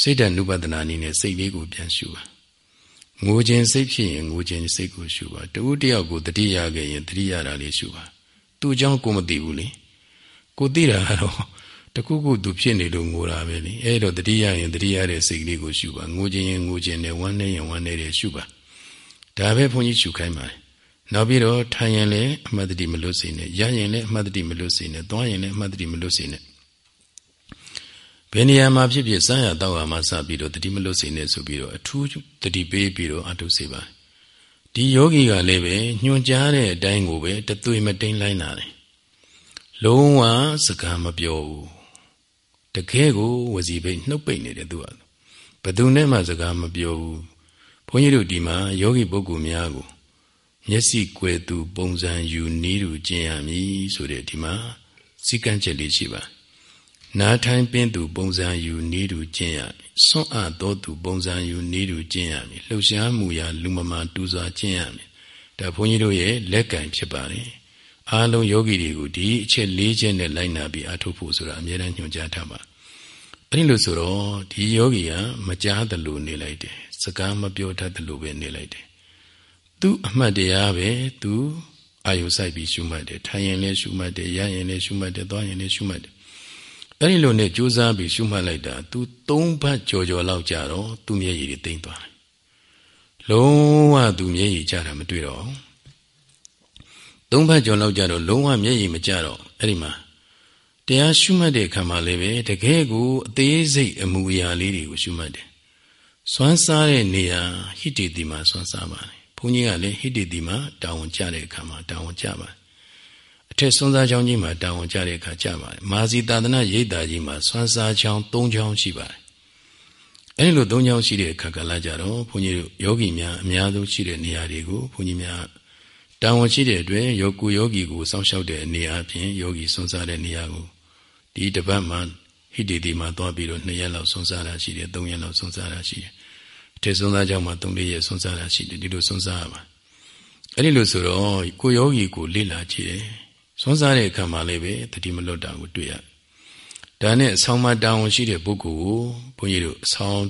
စိတ်တ ानु ပဒနာနည်းနဲ့စိတ်လေးကိုပြန်ရှုပါငိုခြင်းစိတ်ဖြစ်ရင်ငိုခြင်းစိတ်ကိုရှုပါတူတယောက်ကိုတတိယခဲ့ရင်တတိယတာလေးရှုပါသူ့အကြောင်းကိုမသိဘူးလေကိုသိတာကတော့တခုခုသူဖြစ်နေလို့ငိုတာပဲလေအဲ့တော့တတိယရင်တတိယတဲ့စိတ်လေးကိုရှုပါငိုခြင်းရင်ငိုခြင်းနဲ့ဝမ်းနေရင်ဝမ်းနေတဲ့ရှုပါဒါပဲဘုန်းကြီးရှုခိုင်းပါတယ် နောက်ပြီးတော့ထိုင်ရင်လည်းအမှတ်တတိမလွတ်စေနဲ့ရရင်လည်းအမှတ်တတိမလွတ်စေနဲ့သွားရင်လည်းအမှတ်တတိမလွတ်စေနဲ့ဘယ်နေရာမှာဖြစ်ဖြစ်စမ်းရတော့မှစပြီးတော့တတိမလွတ်စေနဲ့ဆိုပြီးတော့အထူးတတိပေးပြီးတော့အထုစေပါဒီယောဂီကလည်းပဲညွှန်ကြားတဲ့အတိုင်းကိုပဲတသွေမတိန်လိုက်နာတယ်လုံးဝစကားမပြောဘူးတကယ်ကိုဝစီပိတ်နှုတ်ပိတ်နေတယ်သူကဘယ်သူနဲ့မှစကားမပြောဘူးဘုန်းကြီးတို့ဒီမှာယောဂီပုဂ္ဂိုလ်များကို မျက်စိကွယ်သူပုံစံယူနီးတူကျင့်ရမည်ဆိုတဲ့ဒီမှာစီကံချက်လေးရှိပါနားထိုင်ပင်သူပုံစံယူနီးတူကျင့်ရမည်စွန့်အပ်သောသူပုံစံယူနီးတူကျင့်ရမည်လှုပ်ရှားမှုရာလူမမာတူစွာကျင့်ရမည်ဒါဘုန်းကြီးတို့ရဲ့လက်ကံဖြစ်ပါတယ်အားလုံးယောဂီတွေကိုဒီအချက်၄ချက်နဲ့လိုက်နာပြီးအထုတ်ဖို့ဆိုတာအမြဲတမ်းညွှန်ကြားထားပါအဲ့ဒီလိုဆိုတော့ဒီယောဂီကမကြားသလိုနေလိုက်တယ်စကားမပြောတတ်သလိုပဲနေလိုက်တယ် သူအမှတ်တရားပဲသူအာယုစိုက်ပြီးရှုမှတ်တယ်ထိုင်ရင်လည်းရှုမှတ်တယ်ရရင်လည်းရှုမှတ်တယ်သွားရင်လည်းရှုမှတ်တယ်အဲ့ဒီလိုနဲ့ကြိုးစားပြီးရှုမှတ်လိုက်တာ तू သုံးဘတ်ကြော်ကြော်လောက်ကြတော့သူ့မျက်ရည်တွေတိမ်သွားတယ်လုံးဝသူမျက်ရည်ကြတာမတွေ့တော့သုံးဘတ်ကြော်လောက်ကြတော့လုံးဝမျက်ရည်မကြတော့အဲ့ဒီမှာတရားရှုမှတ်တဲ့အခါမှာလည်းပဲတကယ်ကိုအသေးစိတ်အမူအရာလေးတွေကိုရှုမှတ်တယ်စွမ်းစားတဲ့နေရာဟိတေတိမှာစွမ်းစားပါတယ်ဘု န်းကြီးကလည်းဟိတေတိမှာတာဝန်ကျတဲ့အခါမှာတာဝန်ကျပါတယ်အထက်စွမ်းစားချောင်းကြီးမှာတာဝန်ကျတဲ့အခါကျပါတယ်မာစီတာသနာရိပ်တာကြီးမှာစွမ်းစားချောင်း၃ချောင်းရှိပါတယ်အဲဒီလို၃ချောင်းရှိတဲ့အခါကလည်းကြတော့ဘုန်းကြီးတို့ယောဂီများအများဆုံးရှိတဲ့နေရာတွေကိုဘုန်းကြီးများတာဝန်ရှိတဲ့အတွက်ယောကုယောဂီကိုစောင့်ရှောက်တဲ့နေရာအပြင်ယောဂီစွန့်စားတဲ့နေရာကိုဒီတပတ်မှဟိတေတိမှာသွားပြီးတော့2ရက်လောက်စွန့်စားတာရှိတယ်3ရက်လောက်စွန့်စားတာရှိတယ်အ ထက်စွန့်စားကြောင့်မှ3-4ရက်စွန့်စားတာရှိတယ်ဒီလိုစွန့်စားရပါအဲ့ဒီလိုဆိုတော့ကိုယောဂီကိုလေ့လာကြည့်တယ်စွန့်စားတဲ့အခါမှာလည်းပဲတတိမလွတ်တာကိုတွေ့ရဒါနဲ့အဆောင်မတာဝန်ရှိတဲ့ပုဂ္ဂိုလ်ကိုဘုန်းကြီးတို့အဆောင်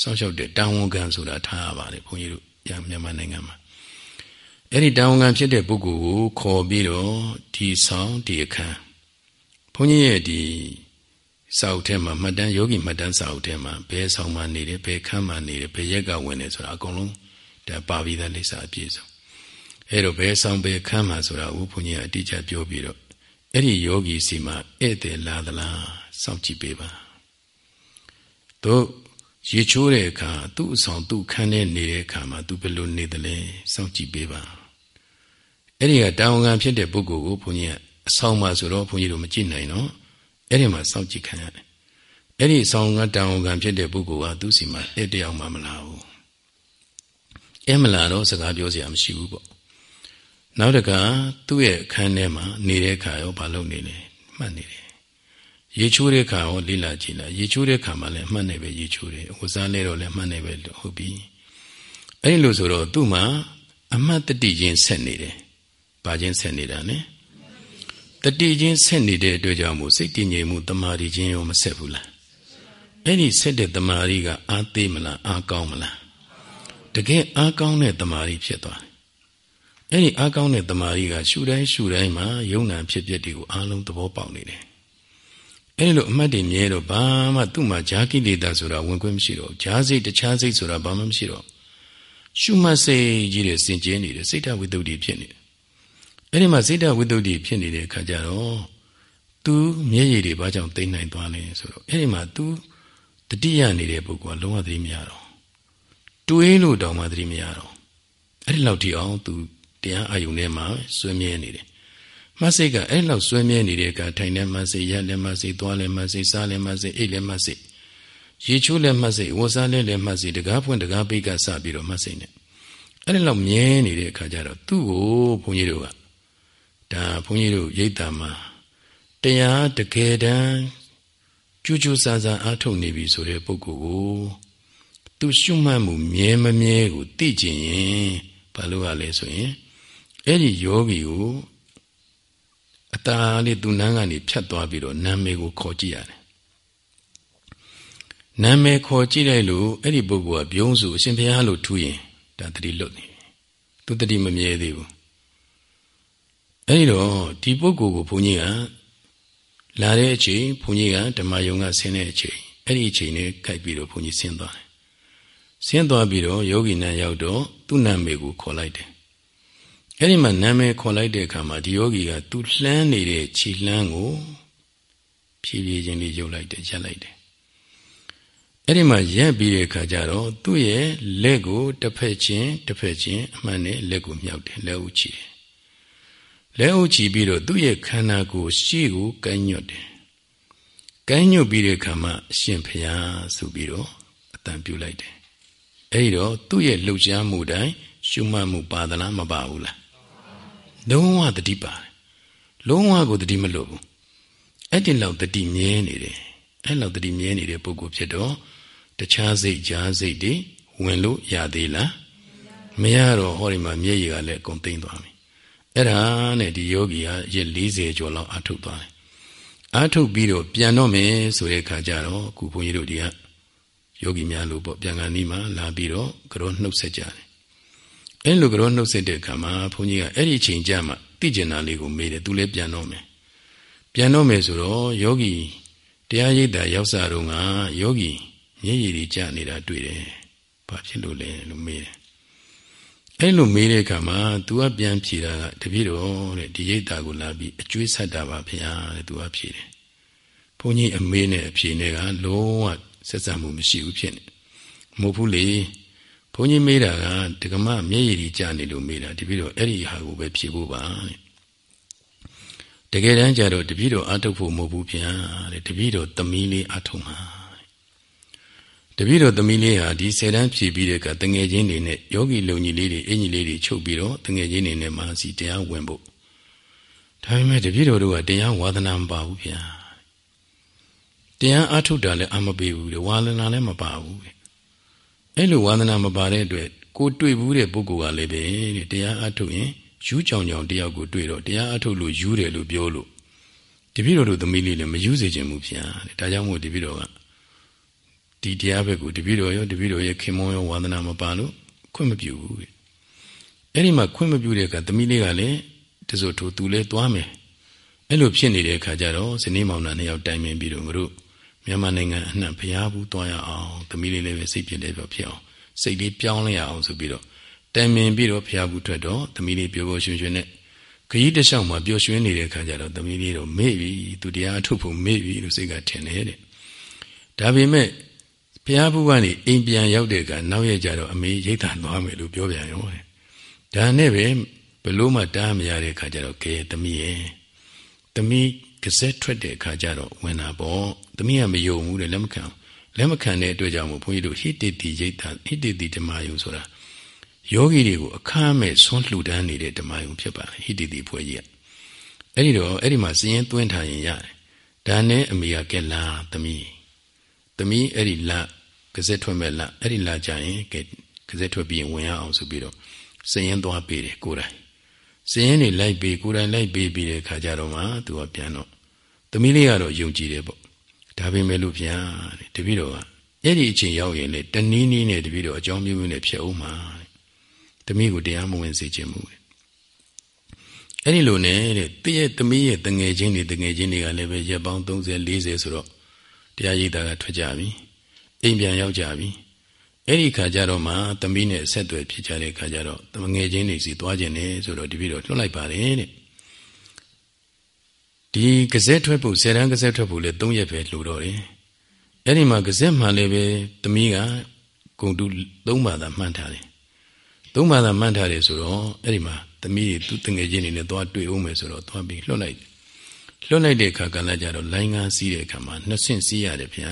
စောင့်ရှောက်တဲ့တာဝန်ခံဆိုတာထားရပါတယ်ဘုန်းကြီးတို့မြန်မာနိုင်ငံမှာအဲ့ဒီတာဝန်ခံဖြစ်တဲ့ပုဂ္ဂိုလ်ကိုခေါ်ပြီးတော့ဒီဆောင်ဒီအခန်းဘုန်းကြီးရဲ့ဒီ စာအုပ်ထဲမှာမှတ်တမ်းယောဂီမှတ်တမ်းစာအုပ်ထဲမှာဘယ်ဆောင်မှနေတယ်ဘယ်ခန်းမှနေတယ်ဘယ်ရက်ကဝင်တယ်ဆိုတာအကုန်လုံးဒါပါပြီးသားလိပ်စာအပြည့်စုံအဲ့တော့ဘယ်ဆောင်ဘယ်ခန်းမှဆိုတာဦးဘုန်းကြီးကအတိအကျပြောပြီးတော့အဲ့ဒီယောဂီစီမှာဧည့်သည်လာသလားစောင့်ကြည့်ပေးပါတို့ရေချိုးတဲ့အခါသူ့အဆောင်သူ့ခန်းထဲနေတဲ့အခါမှာသူဘယ်လိုနေသလဲစောင့်ကြည့်ပေးပါအဲ့ဒီကတာဝန်ခံဖြစ်တဲ့ပုဂ္ဂိုလ်ကိုဘုန်းကြီးကအဆောင်မှာဆိုတော့ဘုန်းကြီးတို့မကြည့်နိုင်တော့ အဲ့ဒီမှာစောင့်ကြည့်ခံရတယ်အဲ့ဒီအဆောင်ကတာဝန်ခံဖြစ်တဲ့ပုဂ္ဂိုလ်ကသူ့စီမှာအဲ့တယောက်မှမလာဘူးအဲ့မလာတော့စကားပြောစရာမရှိဘူးပေါ့နောက်တကသူ့ရဲ့အခန်းထဲမှာနေတဲ့အခါရောဘာလုပ်နေလဲမှတ်နေတယ်ရေချိုးတဲ့ခါရောလိလာကြည့်လာရေချိုးတဲ့ခါမှာလည်းအမှတ်နဲ့ပဲရေချိုးတယ်ဝစားလဲတော့လည်းအမှတ်နဲ့ပဲဟုတ်ပြီအဲ့လိုဆိုတော့သူ့မှာအမှတ်တတိချင်းဆက်နေတယ်ဘာချင်းဆက်နေတာလဲ တတိချင်းဆက်နေတဲ့အတွက်ကြောင့်မို့စိတ်တည်ငြိမ်မှုတမာရီချင်းရောမဆက်ဘူးလားအဲ့ဒီဆက်တဲ့တမာရီကအာသေးမလားအာကောင်းမလားတကယ်အာကောင်းတဲ့တမာရီဖြစ်သွားတယ်အဲ့ဒီအာကောင်းတဲ့တမာရီကရှုတိုင်းရှုတိုင်းမှာယုံနာဖြစ်ဖြစ်တွေကိုအားလုံးသဘောပေါက်နေတယ်အဲ့လိုအမှတ်တွေမြဲတော့ဘာမှသူ့မှာဈာကိလေသာဆိုတာဝင်ခွင့်မရှိတော့ဈာစိတ်တခြားစိတ်ဆိုတာဘာမှမရှိတော့ရှုမှတ်စိတ်ကြီးတွေစင်ကြဲနေတယ်စိတ်ဓာဝိတ္တုတွေဖြစ်နေတယ် အဲ့ဒီမှာစိတ်ဓာဝိတ္တုတွေဖြစ်နေတဲ့အခါကျတော့သူမျက်ရည်တွေဘာကြောင့်တိမ့်နိုင်သွားလဲဆိုတော့အဲ့ဒီမှာသူတတိယနေတဲ့ပုဂ္ဂိုလ်ကလုံးဝသတိမရတော့တွေးလို့တောင်မှသတိမရတော့အဲ့ဒီလောက်ထိအောင်သူတရားအာယုန်ထဲမှာဆွေးမြဲနေတယ်မှတ်စိတ်ကအဲ့လောက်ဆွဲမြဲနေတဲ့အခါထိုင်တဲ့မှတ်စိတ်ရက်လည်းမှတ်စိတ်သွားလည်းမှတ်စိတ်စားလည်းမှတ်စိတ်အိတ်လည်းမှတ်စိတ်ရေချိုးလည်းမှတ်စိတ်ဝစားလည်းလည်းမှတ်စိတ်တကားဖွင့်တကားပိတ်ကစပြီးတော့မှတ်စိတ်နဲ့အဲ့ဒီလောက်မြဲနေတဲ့အခါကျတော့သူ့ကိုဘုန်းကြီးတို့က ဒါဘုန်းကြီးတို့ရိတ်တာမှာတရားတကယ်တမ်းကျူးကျူးဆန်းဆန်းအားထုတ်နေပြီဆိုတဲ့ပုဂ္ဂိုလ်ကိုသူရှုမှတ်မှုမြဲမမြဲကိုသိကျင်ရင်ဘာလို့ ਆ လဲဆိုရင်အဲ့ဒီယောဂီကိုအตาလေးသူနန်းကနေဖြတ်သွားပြီးတော့နာမည်ကိုခေါ်ကြည့်ရတယ်နာမည်ခေါ်ကြည့်လိုက်လို့အဲ့ဒီပုဂ္ဂိုလ်ကပြုံးစုအရှင်ဘုရားလို့ထူရင်ဒါတတိလွတ်နေသူတတိမမြဲသေးဘူး အဲ့ဒီတော့ဒီပုဂ္ဂိုလ်ကိုဘုန်းကြီးကလာတဲ့အချိန်ဘုန်းကြီးကဓမ္မယုံကဆင်းတဲ့အချိန်အဲ့ဒီအချိန်နဲ့ကြိုက်ပြီးတော့ဘုန်းကြီးဆင်းသွားတယ်ဆင်းသွားပြီးတော့ယောဂီနန်းရောက်တော့သူ့နာမည်ကိုခေါ်လိုက်တယ်အဲ့ဒီမှာနာမည်ခေါ်လိုက်တဲ့အခါမှာဒီယောဂီကသူလှမ်းနေတဲ့ခြေလှမ်းကိုဖြည်းဖြည်းချင်းလေးရုပ်လိုက်တယ်ရက်လိုက်တယ်အဲ့ဒီမှာရက်ပြီးတဲ့အခါကျတော့သူ့ရဲ့လက်ကိုတစ်ဖက်ချင်းတစ်ဖက်ချင်းအမှန်နဲ့လက်ကိုမြောက်တယ်လက်ဥချီတယ် လက်ဥချီပြီးတော့သူ့ရဲ့ခန္ဓာကိုယ်ရှေ့ကိုကိုင်းညွတ်တယ်ကိုင်းညွတ်ပြီးတဲ့အခါမှာအရှင်ဖျားဆိုပြီးတော့အတန်ပြုလိုက်တယ်အဲ့ဒီတော့သူ့ရဲ့လှုပ်ရှားမှုတိုင်းရှုမှတ်မှုပါသလားမပါဘူးလားလုံးဝတတိပါတယ်လုံးဝကိုတတိမလို့ဘူးအဲ့ဒီလောက်တတိမြဲနေတယ်အဲ့လောက်တတိမြဲနေတဲ့ပုဂ္ဂိုလ်ဖြစ်တော့တခြားစိတ်ကြားစိတ်တွေဝင်လို့ရသေးလားမရတော့ဟောဒီမှာမျက်ရည်ကလည်းအကုန်သိမ့်သွားပြီ အဲ့ဒါနဲ့ဒီယောဂီကရက်40ကျော်လောက်အထုတ်သွားတယ်အထုတ်ပြီးတော့ပြန်တော့မယ်ဆိုတဲ့ခါကျတော့ခုဘုန်းကြီးတို့ဒီကယောဂီများလို့ပေါ့ပြန်ကန်ဒီမှာလာပြီးတော့ကြောနှုတ်ဆက်ကြတယ်အဲ့လိုကြောနှုတ်ဆက်တဲ့အခါမှာဘုန်းကြီးကအဲ့ဒီချိန်ကြမှာသိကျင်တာလေးကိုမေးတယ်သူလည်းပြန်တော့မယ်ပြန်တော့မယ်ဆိုတော့ယောဂီတရားရိပ်တာရောက်စားတော့ကယောဂီမျက်ရည်တွေကျနေတာတွေ့တယ်။ဘာဖြစ်လို့လဲလို့မေးတယ်။ အဲ့လိုမေးတဲ့အခါမှာ तू ကပြန်ဖြေတာကတပည့်တော်တဲ့ဒီရိပ်တာကိုလာပြီးအကျွေးဆက်တာပါဗျာတဲ့ तू ကဖြေတယ်။ဘုန်းကြီးအမေးနဲ့အဖြေနဲ့ကလုံးဝဆက်ဆံမှုမရှိဘူးဖြစ်နေ။မဟုတ်ဘူးလေ။ဘုန်းကြီးမေးတာကဒကမမျက်ရည်ကြီးကျနေလို့မေးတာတပည့်တော်အဲ့ဒီဟာကိုပဲဖြေဖို့ပါတဲ့တကယ်တမ်းကျတော့တပည့်တော်အထုတ်ဖို့မဟုတ်ဘူးဗျာတဲ့တပည့်တော်သမီးလေးအထုတ်မှာ တပည့်တော်သမီးလေးဟာဒီဆယ်တန်းဖြည့်ပြီးတဲ့ကတငယ်ချင်းတွေနဲ့ယောဂီလုံကြီးလေးတွေအင်ကြီးလေးတွေချုပ်ပြီးတော့တငယ်ချင်းတွေနဲ့မာစီတရားဝင်ဖို့ဒါပေမဲ့တပည့်တော်တို့ကတရားဝါသနာမပါဘူးဗျာတရားအထုတ်တာလည်းအမပေးဘူးလေဝါသနာလည်းမပါဘူးတဲ့အဲ့လိုဝါသနာမပါတဲ့အတွက်ကိုတွေ့ဘူးတဲ့ပုဂ္ဂိုလ်ကလည်းပဲတဲ့တရားအထုတ်ရင်ယူးကြောင်ကြောင်တယောက်ကိုတွေ့တော့တရားအထုတ်လို့ယူတယ်လို့ပြောလို့တပည့်တော်တို့သမီးလေးလည်းမယူစေခြင်းဘူးဗျာတဲ့ဒါကြောင့်မို့တပည့်တော်က ဒီတရားဘက်ကိုတပည့်တော်ရောတပည့်တော်ရဲ့ခင်မောရောဝါသနာမပါလို့ခွင့်မပြုဘူးတဲ့အဲ့ဒီမှာခွင့်မပြုတဲ့အခါသမီးလေးကလည်းတစို့ထိုသူလည်းသွားမယ်အဲ့လိုဖြစ်နေတဲ့အခါကျတော့ဇနီးမောင်နှံနှစ်ယောက်တိုင်ပင်ပြီးတော့ငါတို့မြန်မာနိုင်ငံအနှံ့ဖျားဘူးသွားရအောင်သမီးလေးလည်းပဲစိတ်ပြည့်တယ်ပြောဖြစ်အောင်စိတ်လေးပြောင်းလဲရအောင်ဆိုပြီးတော့တိုင်ပင်ပြီးတော့ဖျားဘူးထွက်တော့သမီးလေးပျော်ပျော်ရွှင်ရွှင်နဲ့ခရီးတစ်လျှောက်မှာပျော်ရွှင်နေတဲ့အခါကျတော့သမီးလေးတော့မေ့ပြီသူတရားအထုတ်ဖို့မေ့ပြီလို့စိတ်ကထင်တယ်တဲ့ဒါပေမဲ့ ဘုရားဘူးကနေအိမ်ပြန်ရောက်တဲ့အခါနောက်ရကြတော့အမေရိတ်တာသွားမယ်လို့ပြောပြန်ရောတဲ့ဒါနဲ့ပဲဘလို့မှတားမရတဲ့အခါကျတော့ကဲသမီးရဲ့သမီးကစက်ထွက်တဲ့အခါကျတော့ဝင်တာပေါ့သမီးကမယုံဘူးတဲ့လက်မခံလက်မခံတဲ့အတွက်ကြောင့်မို့ဘုန်းကြီးတို့ဟိတေတိရိတ်တာဟိတေတိဓမ္မယုံဆိုတာယောဂီတွေကိုအခမ်းမဲ့ဆွန့်လှူဒန်းနေတဲ့ဓမ္မယုံဖြစ်ပါတယ်ဟိတေတိဖွဲ့ကြီးကအဲ့ဒီတော့အဲ့ဒီမှာစည်ရင်သွင်းထားရင်ရတယ်ဒါနဲ့အမေကကဲလာသမီးသမီးအဲ့ဒီလ ကစက်ထွက်မဲ့လအဲ့ဒီလကြရင်ကဲကစက်ထွက်ပြီးဝင်ရအောင်ဆိုပြီးတော့စည်ရင်သွားပေးတယ်ကိုယ်တိုင်စည်ရင်နေလိုက်ပေးကိုယ်တိုင်လိုက်ပေးပြီးတဲ့ခါကျတော့မှသူကပြန်တော့သမီးလေးကတော့ယုံကြည်တယ်ပေါ့ဒါပေမဲ့လို့ဗျာတဲ့တပည့်တော်ကအဲ့ဒီအချိန်ရောက်ရင်လေတနည်းနည်းနဲ့တပည့်တော်အကြောင်းမျိုးမျိုးနဲ့ဖြစ်အောင်မှာသမီးကိုတရားမဝင်စေခြင်းမူတဲ့အဲ့ဒီလိုနဲ့တဲ့တည့်ရဲ့သမီးရဲ့တငယ်ချင်းတွေတငယ်ချင်းတွေကလည်းပဲရက်ပေါင်း30 40ဆိုတော့တရားရိပ်တာကထွက်ကြပြီ အိမ်ပြန်ရောက်ကြပြီအဲ့ဒီခါကျတော့မှသမီးနဲ့ဆက်သွယ်ဖြစ်ကြတဲ့ခါကျတော့တငယ်ချင်းတွေစီသွားခြင်းနဲ့ဆိုတော့တပည့်တော်လွှတ်လိုက်ပါတယ်တဲ့ဒီကစက်ထွက်ဖို့ဆယ်တန်းကစက်ထွက်ဖို့လေ၃ရက်ပဲလှူတော့တယ်အဲ့ဒီမှာကစက်မှလည်းပဲသမီးကဂုံတူ၃ပါးသာမှန်းထားတယ်၃ပါးသာမှန်းထားတယ်ဆိုတော့အဲ့ဒီမှာသမီးသူတငယ်ချင်းတွေနဲ့သွားတွေ့အောင်မယ်ဆိုတော့သွားပြီးလွှတ်လိုက်လွှတ်လိုက်တဲ့အခါကလည်းကြတော့လိုင်းကားစီးတဲ့အခါမှာနှစ်ဆင့်စီးရတယ်ဗျာ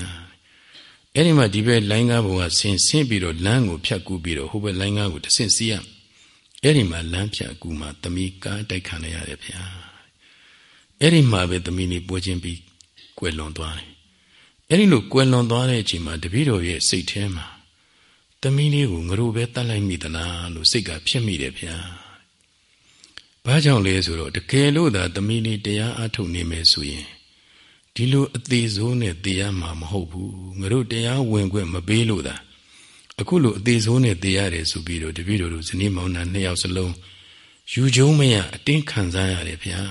အဲ့ဒီမှာဒီဘက်လိုင်းကားဘုံကဆင်းဆင်းပြီးတော့လမ်းကိုဖြတ်ကူးပြီးတော့ဟိုဘက်လိုင်းကားကိုတစ်ဆင့်စီးရအဲ့ဒီမှာလမ်းဖြတ်ကူးမှာသမီးကားတိုက်ခံရရတယ်ဗျာအဲ့ဒီမှာပဲသမီးနေပွဲချင်းပြီးကွယ်လွန်သွားတယ်အဲ့ဒီလိုကွယ်လွန်သွားတဲ့အချိန်မှာတပည့်တော်ရဲ့စိတ်ထဲမှာသမီးလေးကိုငရိုပဲတတ်လိုက်မိသလားလို့စိတ်ကဖြစ်မိတယ်ဗျာဘာကြောင့်လဲဆိုတော့တကယ်လို့သာသမီးလေးတရားအထုတ်နေမယ်ဆိုရင် ဒီလိုအသေးစိုးနဲ့တရားမှာမဟုတ်ဘူးငါတို့တရားဝင်ခွင့်မပေးလို့သာအခုလိုအသေးစိုးနဲ့တရားရတယ်ဆိုပြီးတော့တပည့်တော်တို့ဇနီးမောင်နှံနှစ်ယောက်စလုံးယူကျုံမရအတင်းခံစားရတယ်ဗျာ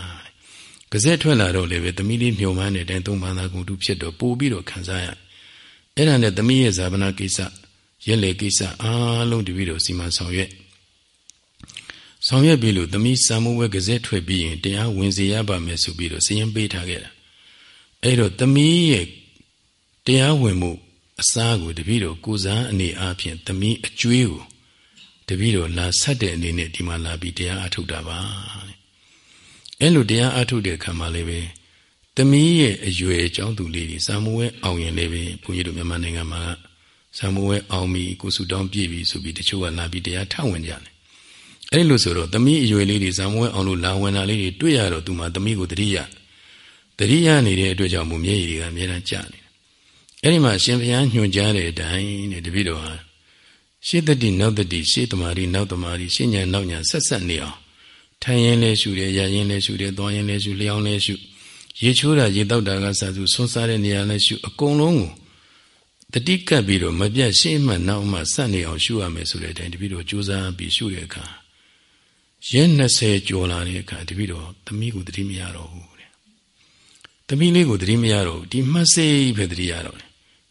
ကစက်ထွက်လာတော့လည်းပဲသမီးလေးမြုံမန်းတဲ့အတိုင်းသုံးပါးသာကုန်တူဖြစ်တော့ပို့ပြီးတော့ခံစားရအဲ့ဒါနဲ့သမီးရဲ့ဇာပနာကိစ္စရက်လေကိစ္စအားလုံးတပည့်တော်စီမံဆောင်ရွက်ဆောင်ရွက်ပြီးလို့သမီးစံမိုးဝဲကစက်ထွက်ပြီးရင်တရားဝင်စေရပါမယ်ဆိုပြီးတော့စည်ရင်ပေးထားခဲ့တာ အဲ့တော့သမီးရဲ့တရားဝင်မှုအစားကိုတပည့်တော်ကိုစားအနေအားဖြင့်သမီးအကျွေးကိုတပည့်တော်လာဆက်တဲ့အနေနဲ့ဒီမှာလာပြီးတရားအထုတ်တာပါအဲ့လိုတရားအထုတ်တဲ့အခါမှာလည်းပဲသမီးရဲ့အရွယ်အကြောင်းသူလေးတွေစာမဝဲအောင်ရင်လည်းပဲဘုန်းကြီးတို့မြန်မာနိုင်ငံမှာစာမဝဲအောင်ပြီကိုစုတောင်းပြည့်ပြီဆိုပြီးတချို့ကလာပြီးတရားထဝင်ကြတယ်အဲ့လိုဆိုတော့သမီးအရွယ်လေးတွေစာမဝဲအောင်လို့လာဝင်တာလေးတွေတွေ့ရတော့သူမှသမီးကိုတတိယ တတိယနေတဲ့အတွက်ကြောင့်မို့မျက်ရည်တွေကအများအားကျနေတယ်အဲ့ဒီမှာရှင်ဘုရားညွှန်ကြားတဲ့အတိုင်းတဲ့တပည့်တော်ဟာရှေ့တတိနောက်တတိရှေ့တမာရီနောက်တမာရီရှေ့ညာနောက်ညာဆက်ဆက်နေအောင်ထိုင်ရင်လဲရှုတယ်ရရင်လဲရှုတယ်သွားရင်လဲရှုလျောင်းလဲရှုရေချိုးတာရေတောက်တာကစသူဆွန်းစားတဲ့နေရာလဲရှုအကုန်လုံးကိုတတိကပ်ပြီးတော့မပြတ်ရှေ့မှနောက်မှဆက်နေအောင်ရှုရမယ်ဆိုတဲ့အတိုင်းတပည့်တော်ကြိုးစားပြီးရှုတဲ့အခါရက်20ကျော်လာတဲ့အခါတပည့်တော်သမီးကိုတတိမရတော့ဘူးတဲ့ သမီးလေးကိုတတိမရတော့ဒီမှတ်စိတ်ပဲတတိရတော့တယ်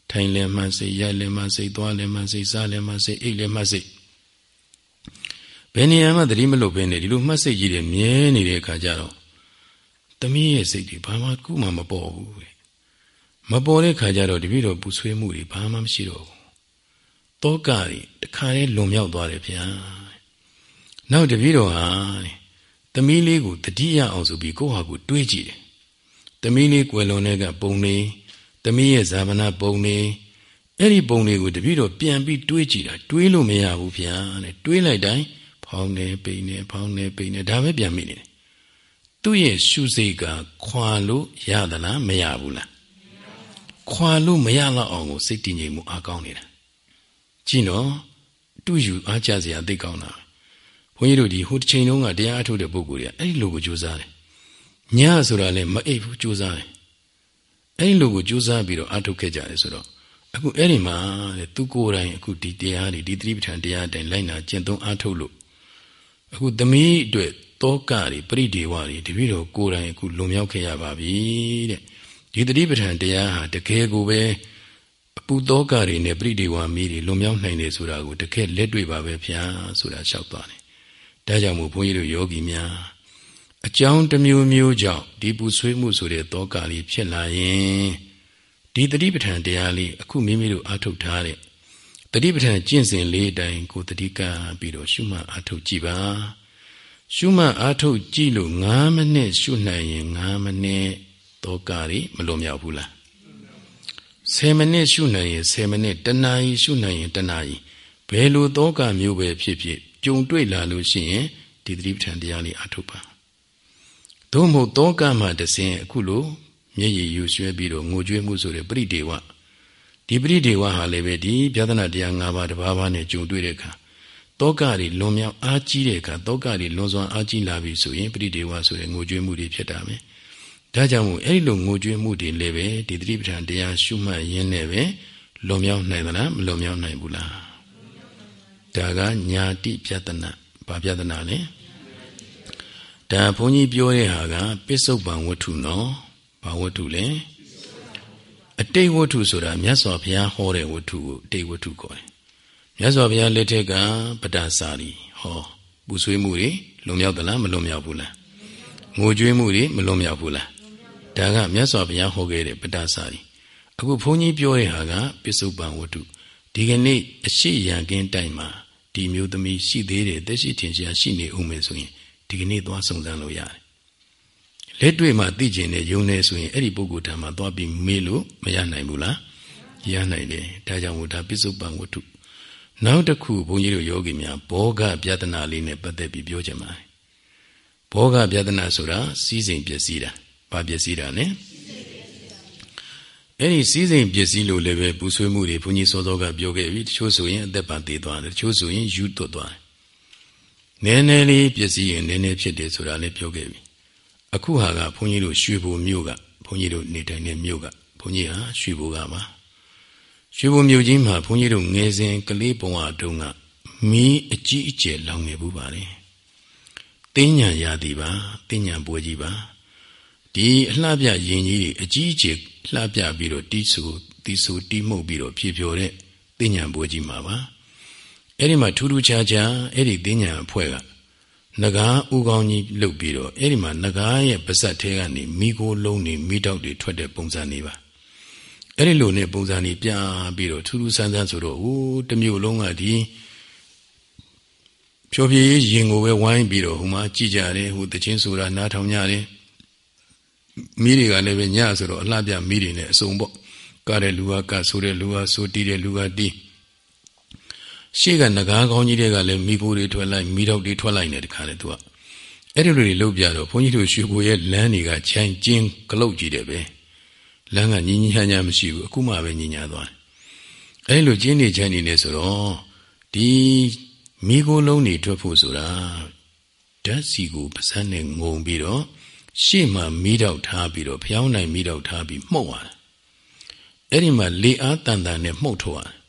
ထိုင်လဲမှတ်စိတ်ရိုက်လဲမှတ်စိတ်သွားလဲမှတ်စိတ်စားလဲမှတ်စိတ်အိတ်လဲမှတ်စိတ်ဘယ်နေရာမှတတိမလို့ပဲနေဒီလိုမှတ်စိတ်ကြီးတွေမြဲနေတဲ့အခါကျတော့သမီးရဲ့စိတ်တွေဘာမှကုမှမပေါ်ဘူးတဲ့မပေါ်တဲ့ခါကျတော့တပည့်တော်ပူဆွေးမှုတွေဘာမှမရှိတော့ဘူးတောကတွေတခါလေးလွန်မြောက်သွားတယ်ဗျာနောက်တပည့်တော်ဟာသမီးလေးကိုတတိယအောင်ဆိုပြီးကိုယ့်ဟာကိုတွေးကြည့်တယ် သမီးလေးကွယ်လွန်တဲ့ကပုံနေသမီးရဲ့ဇာမနာပုံနေအဲ့ဒီပုံတွေကိုတပည့်တော်ပြန်ပြီးတွေးကြည့်တာတွေးလို့မရဘူးဗျာတဲ့တွေးလိုက်တိုင်းဖောင်းနေပိန်နေဖောင်းနေပိန်နေဒါပဲပြန်မိနေတယ်သူ့ရဲ့ရှုစိတ်ကခွာလို့ရသလားမရဘူးလားခွာလို့မရတော့အောင်ကိုစိတ်တည်ငြိမ်မှုအားကောင်းနေတာကြည့်နော်တူယူအားကြစရာသိကောင်းတာဘုန်းကြီးတို့ဒီဟိုတစ်ချိန်လုံးကတရားအထုတ်တဲ့ပုဂ္ဂိုလ်တွေကအဲ့ဒီလိုကိုကြိုးစားတယ် ညဆိုတာလည်းမအိပ်ဘူးကြိုးစားတယ်အဲ့ဒီလိုကိုကြိုးစားပြီးတော့အထုတ်ခဲ့ကြတယ်ဆိုတော့အခုအဲ့ဒီမှာတဲ့သူကိုယ်တိုင်အခုဒီတရားတွေဒီသတိပဋ္ဌာန်တရားတိုင်လိုက်နာကျင့်သုံးအားထုတ်လို့အခုသမီးအတွက်တောကတွေပရိဒေဝတွေတပည့်တော်ကိုယ်တိုင်အခုလွန်မြောက်ခဲ့ရပါပြီတဲ့ဒီတတိပဋ္ဌာန်တရားဟာတကယ်ကိုပဲအပူတောကတွေနဲ့ပရိဒေဝမီးတွေလွန်မြောက်နိုင်တယ်ဆိုတာကိုတကယ်လက်တွေ့ပါပဲဗျာဆိုတာလျှောက်သွားတယ်ဒါကြောင့်မို့ဘုန်းကြီးတို့ယောဂီများ အကြောင်းတစ်မျိုးမျိုးကြောင့်ဒီပူဆွေးမှုဆိုတဲ့တောကလေးဖြစ်လာရင်ဒီတတိပဋ္ဌာန်တရားလေးအခုမိမိတို့အားထုတ်ထားတဲ့တတိပဋ္ဌာန်ကျင့်စဉ်လေးတိုင်းကိုတတိကပြီးတော့ရှုမှတ်အားထုတ်ကြည့်ပါရှုမှတ်အားထုတ်ကြည့်လို့9မိနစ်ရှုနိုင်ရင်9မိနစ်တောကတွေမလွန်မြောက်ဘူးလား10မိနစ်ရှုနိုင်ရင်10မိနစ်တနာရီရှုနိုင်ရင်တနာရီဘယ်လိုတောကမျိုးပဲဖြစ်ဖြစ်ကြုံတွေ့လာလို့ရှိရင်ဒီသတိပဋ္ဌာန်တရားလေးအားထုတ်ပါ သို့မဟုတ်တောကမှတစဉ်အခုလိုမျက်ရည်ယူရွှဲပြီးတော့ငိုကြွေးမှုဆိုတဲ့ပရိဒေဝဒီပရိဒေဝဟာလည်းပဲဒီပြဒနာတရား၅ပါးတစ်ပါးပါးနဲ့ကြုံတွေ့တဲ့အခါတောကတွေလွန်မြောက်အားကြီးတဲ့အခါတောကတွေလွန်စွာအားကြီးလာပြီဆိုရင်ပရိဒေဝဆိုတဲ့ငိုကြွေးမှုတွေဖြစ်တာပဲဒါကြောင့်မို့အဲ့ဒီလိုငိုကြွေးမှုတွေလည်းပဲဒီသတိပဋ္ဌာန်တရားရှုမှတ်ရင်းနဲ့ပဲလွန်မြောက်နိုင်သလားမလွန်မြောက်နိုင်ဘူးလားဒါကညာတိပြဒနာဘာပြဒနာလဲ ဒါဘုန်းကြီးပြောတဲ့ဟာကပစ္စုပန်ဝတ္ထုနော်ဘာဝတ္ထုလဲအတိတ်ဝတ္ထုဆိုတာမြတ်စွာဘုရားဟောတဲ့ဝတ္ထုကိုအတိတ်ဝတ္ထုခေါ်တယ်မြတ်စွာဘုရားလက်ထက်ကပဒစာရီဟောပူဆွေးမှုတွေလွန်မြောက်သလားမလွန်မြောက်ဘူးလားငိုကြွေးမှုတွေမလွန်မြောက်ဘူးလားဒါကမြတ်စွာဘုရားဟောခဲ့တဲ့ပဒစာရီအခုဘုန်းကြီးပြောတဲ့ဟာကပစ္စုပန်ဝတ္ထုဒီကနေ့အရှိရန်ကင်းတိုင်မှာဒီမျိုးသမီးရှိသေးတယ်သက်ရှိထင်ရှားရှိနေဦးမယ်ဆိုရင် ဒီကနေ့သွားစုံစမ်းလို့ရတယ်လက်တွေ့မှာသိကျင်တဲ့ယုံနေဆိုရင်အဲ့ဒီပုဂ္ဂိုလ်ထံမှာသွားပြီးမေးလို့မရနိုင်ဘူးလားရနိုင်တယ်ဒါကြောင့်မို့ဒါပစ္စုပန်ဝတ္ထုနောက်တစ်ခုဘုန်းကြီးတို့ယောဂီများဘောဂပြဒနာလေးနဲ့ပတ်သက်ပြီးပြောချင်ပါတယ်ဘောဂပြဒနာဆိုတာစီးစိမ်ပျက်စီးတာဘာပျက်စီးတာလဲအဲ့ဒီစီးစိမ်ပျက်စီးလို့လည်းပဲပူဆွေးမှုတွေဘုန်းကြီးစောစောကပြောခဲ့ပြီတချို့ဆိုရင်အသက်ပါသေးသွားတယ်တချို့ဆိုရင်ယူသွတ်သွားတယ် နည်းနည်းလေးပျက်စီးရင်နည်းနည်းဖြစ်တယ်ဆိုတာလည်းပြောခဲ့ပြီအခုဟာကဘုန်းကြီးတို့ရွှေဘုံမြို့ကဘုန်းကြီးတို့နေထိုင်တဲ့မြို့ကဘုန်းကြီးဟာရွှေဘုံကပါရွှေဘုံမြို့ကြီးမှာဘုန်းကြီးတို့ငယ်စဉ်ကလေးဘုံအတုံးကမီးအကြီးအကျယ်လောင်နေဘူးပါလေတင်းညာရသည်ပါတင်းညာပွဲကြီးပါဒီအလှပြရင်ကြီးတွေအကြီးအကျယ်လှပြပြီးတော့တီးဆူတီးဆူတီးမှုတ်ပြီးတော့ဖြေဖြော်တဲ့တင်းညာပွဲကြီးမှာပါ အဲ့ဒီမှာထူးထူးခြားခြားအဲ့ဒီတင်းညာအဖွဲ့ကနဂါဥကောင်းကြီးလှုပ်ပြီးတော့အဲ့ဒီမှာနဂါရဲ့ပါဇက်ထဲကနေမိโกလုံးနေမိတောက်တွေထွက်တဲ့ပုံစံနေပါအဲ့ဒီလိုနဲ့ပုံစံနေပြပြီးတော့ထူးထူးဆန်းဆန်းဆိုတော့ဟိုတမျိုးလုံးကဒီဖြိုဖြည်းရင်ကိုပဲဝိုင်းပြီးတော့ဟိုမှာကြည်ကြတယ်ဟိုတချင်းဆိုတာနားထောင်ကြတယ်မိတွေကလည်းပဲညဆိုတော့အလှပြမိတွေနဲ့အစုံပေါ့ကတဲ့လူကကဆိုတဲ့လူကဆိုတီးတဲ့လူကတီး ရှေ့ကငကားကောင်းကြီးတွေကလည်းမိဖို့တွေထွက်လိုက်မိတော့တွေထွက်လိုက်နေတခါလေသူကအဲ့ဒီလိုတွေလုပ်ပြတော့ဘုန်းကြီးတို့ရွှေကိုရဲ့လမ်းတွေကချိုင်ကျင်းကလုတ်ကြည့်တယ်ပဲလမ်းကညင်ညညာမရှိဘူးအခုမှပဲညင်ညာသွားတယ်အဲ့လိုကျင်းနေချိုင်နေနေဆိုတော့ဒီမိကိုလုံးတွေထွက်ဖို့ဆိုတာဓာတ်စီကိုပါးစပ်နဲ့ငုံပြီးတော့ရှေ့မှာမိတော့ထားပြီးတော့ဖျောင်းနိုင်မိတော့ထားပြီးမှုတ်သွားတယ်အဲ့ဒီမှာလေအားတန်တန်နဲ့မှုတ်ထုတ်ရတယ်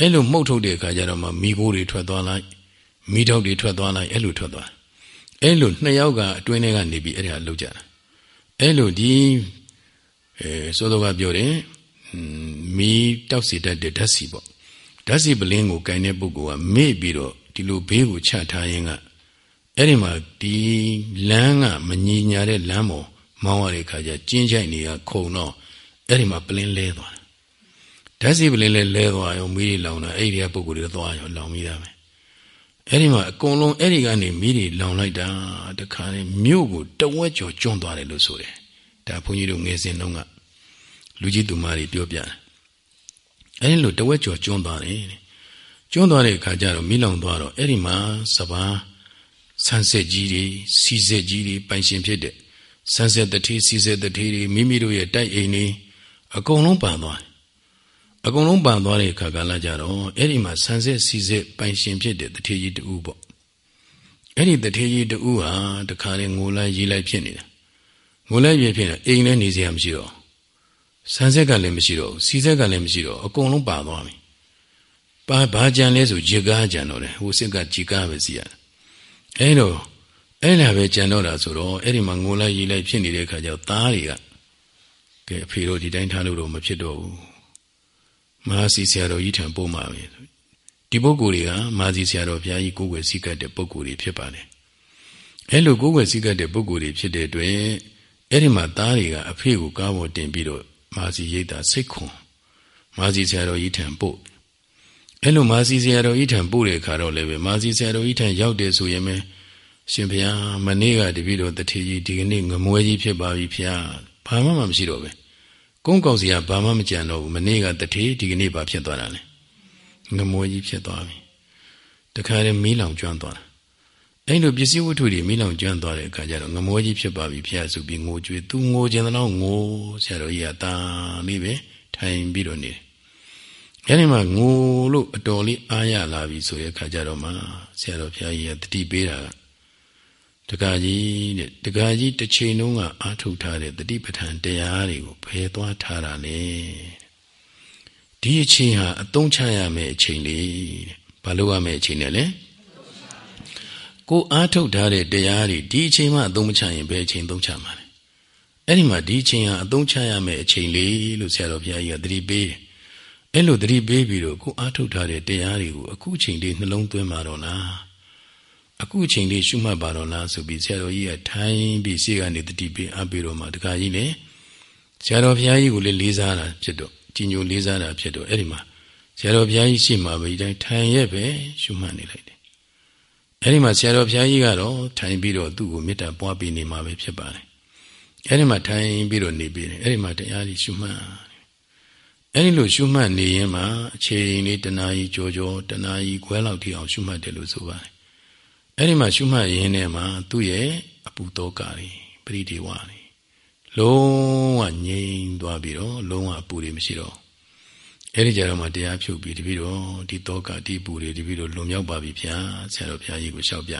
အဲ့လိုမှုတ်ထုတ်တဲ့အခါကျတော့မှမိကိုတွေထွက်သွားလိုက်မိတော့တွေထွက်သွားလိုက်အဲ့လိုထွက်သွားအဲ့လိုနှစ်ယောက်ကအတွင်းထဲကနေပြီးအဲ့ဒါလောက်ကြတာအဲ့လိုဒီအဲစောစောကပြောတယ်မီးတောက်စီတတ်တဲ့ဓာတ်စီပေါ့ဓာတ်စီပလင်းကိုကင်တဲ့ပုဂ္ဂိုလ်ကမေ့ပြီးတော့ဒီလိုဘေးကိုချထားရင်ကအဲ့ဒီမှာဒီလမ်းကမညီညာတဲ့လမ်းပေါ်မောင်းရတဲ့ခါကျကျင်းချိုက်နေရခုံတော့အဲ့ဒီမှာပလင်းလဲသွားတယ် ဓာတ်စီပလင်းလဲလဲသွားရောမီးတွေလောင်တာအဲ့ဒီကပုဂ္ဂိုလ်တွေသွားရောလောင်မိတာပဲအဲ့ဒီမှာအကုန်လုံးအဲ့ဒီကနေမီးတွေလောင်လိုက်တာတခါနဲ့မြို့ကိုတဝက်ကျော်ကျွန်းသွားတယ်လို့ဆိုတယ်ဒါဘုန်းကြီးတို့ငယ်စဉ်တုန်းကလူကြီးသူမတွေပြောပြတယ်အဲ့ဒီလိုတဝက်ကျော်ကျွန်းသွားတယ်ကျွန်းသွားတဲ့အခါကျတော့မီးလောင်သွားတော့အဲ့ဒီမှာစပားဆန်းဆက်ကြီးတွေစီဆက်ကြီးတွေပိုင်ရှင်ဖြစ်တဲ့ဆန်းဆက်တတိစီဆက်တတိတွေမိမိတို့ရဲ့တိုက်အိမ်တွေအကုန်လုံးပန်သွားတယ် အကုန်လုံးပန်သွားတဲ့အခါကလည်းကြတော့အဲ့ဒီမှာဆန်းဆက်စီဆက်ပိုင်ရှင်ဖြစ်တဲ့တတိကြီးတူပေါ့အဲ့ဒီတတိကြီးတူဟာတခါလေငိုလိုက်ရေးလိုက်ဖြစ်နေတာငိုလိုက်ရေးဖြစ်နေအိမ်လည်းနေစရာမရှိတော့ဆန်းဆက်ကလည်းမရှိတော့စီဆက်ကလည်းမရှိတော့အကုန်လုံးပါသွားပြီပါဘာကြံလဲဆိုဂျီကားကြံတော့တယ်ဟိုစစ်ကဂျီကားပဲစီရတယ်အဲ့တော့အဲ့လာပဲကြံတော့တာဆိုတော့အဲ့ဒီမှာငိုလိုက်ရေးလိုက်ဖြစ်နေတဲ့ခါကျတော့သားတွေကကဲအဖေတို့ဒီတိုင်းထားလို့တော့မဖြစ်တော့ဘူး မဟာစီဆရာတော်ကြီးထံပို့မှာပဲဒီပုဂ္ဂိုလ်တွေကမဟာစီဆရာတော်ဘုရားကြီးကိုယ်ွယ်စည်းကပ်တဲ့ပုဂ္ဂိုလ်တွေဖြစ်ပါတယ်အဲ့လိုကိုယ်ွယ်စည်းကပ်တဲ့ပုဂ္ဂိုလ်တွေဖြစ်တဲ့အတွက်အဲ့ဒီမှာသားတွေကအဖေကိုကားပေါ်တင်ပြီးတော့မာစီရိတ်တာစိတ်ခွန်မာစီဆရာတော်ကြီးထံပို့အဲ့လိုမာစီဆရာတော်ကြီးထံပို့တဲ့အခါတော့လည်းပဲမာစီဆရာတော်ကြီးထံရောက်တယ်ဆိုရင်ပဲရှင်ဘုရားမနေ့ကတပည့်တော်တထေကြီးဒီကနေ့ငမွဲကြီးဖြစ်ပါပြီဖျားဘာမှမရှိတော့ပဲ ကုန်းကောက်စီကဘာမှမကြံတော့ဘူးမနေ့ကတထေဒီကနေ့ဘာဖြစ်သွားတာလဲငမွဲကြီးဖြစ်သွားပြီတခါတည်းမီးလောင်ကျွမ်းသွားတာအဲ့လိုပစ္စည်းဝတ္ထုတွေမီးလောင်ကျွမ်းသွားတဲ့အခါကျတော့ငမွဲကြီးဖြစ်ပါပြီဖျားဆိုပြီးငိုကြွေးသူငိုခြင်းတော့ငိုဆရာတော်ကြီးကတာလေးပဲထိုင်ပြီးတော့နေတယ်အဲဒီမှာငိုလို့အတော်လေးအားရလာပြီဆိုတဲ့အခါကျတော့မှဆရာတော်ဘုရားကြီးကတတိပေးတာက တက္ကကြီးတဲ့တက္ကကြီးတစ်ချိန်လုံးကအာထုတ်ထားတဲ့တတိပဋ္ဌာန်တရားတွေကိုဘယ်သွားထားတာလဲဒီအချိန်ဟာအသုံးချရမယ့်အချိန်လေးတဲ့ဘာလို့ရမယ့်အချိန်လဲလဲကိုအာထုတ်ထားတဲ့တရားတွေဒီအချိန်မှအသုံးမချရင်ဘယ်အချိန်သုံးချမှာလဲအဲ့ဒီမှာဒီအချိန်ဟာအသုံးချရမယ့်အချိန်လေးလို့ဆရာတော်ဘုရားကြီးကတတိပေးတယ်အဲ့လိုသတိပေးပြီးတော့ကိုအားထုတ်ထားတဲ့တရားတွေကိုအခုချိန်လေးနှလုံးသွင်းပါတော့လား အခုချိန်လေးရှုမှတ်ပါတော့လားဆိုပြီးဆရာတော်ကြီးကထိုင်ပြီးရှေ့ကနေတတိပေးအပ်ပြီးတော့မှတခါကြီးလေဆရာတော်ဘုရားကြီးကိုလည်းလေးစားတာဖြစ်တော့ကြီးညိုလေးစားတာဖြစ်တော့အဲ့ဒီမှာဆရာတော်ဘုရားကြီးရှေ့မှာပဲဒီတိုင်းထိုင်ရဲ့ပဲရှုမှတ်နေလိုက်တယ်အဲ့ဒီမှာဆရာတော်ဘုရားကြီးကတော့ထိုင်ပြီးတော့သူ့ကိုမေတ္တာပွားပေးနေမှာပဲဖြစ်ပါတယ်အဲ့ဒီမှာထိုင်ပြီးတော့နေပြီးတယ်အဲ့ဒီမှာတရားကြီးရှုမှတ်အဲ့ဒီလိုရှုမှတ်နေရင်မှအချိန်လေးတနာကြီးကြောကြောတနာကြီးခွဲလောက်ထိအောင်ရှုမှတ်တယ်လို့ဆိုပါတယ် အဲ့ဒီမှာရှုမှတ်ရင်းနဲ့မှသူ့ရဲ့အပူတောကတွေပရိဒီဝတွေလုံးဝငြိမ်သွားပြီးတော့လုံးဝအပူတွေမရှိတော့အဲ့ဒီကြတော့မှတရားဖြုတ်ပြီးတပည့်တော်ဒီတောကဒီပူတွေတပည့်တော်လွန်မြောက်ပါပြီဗျာဆရာတော်ဘုရားကြီးကိုလျှောက်ပြ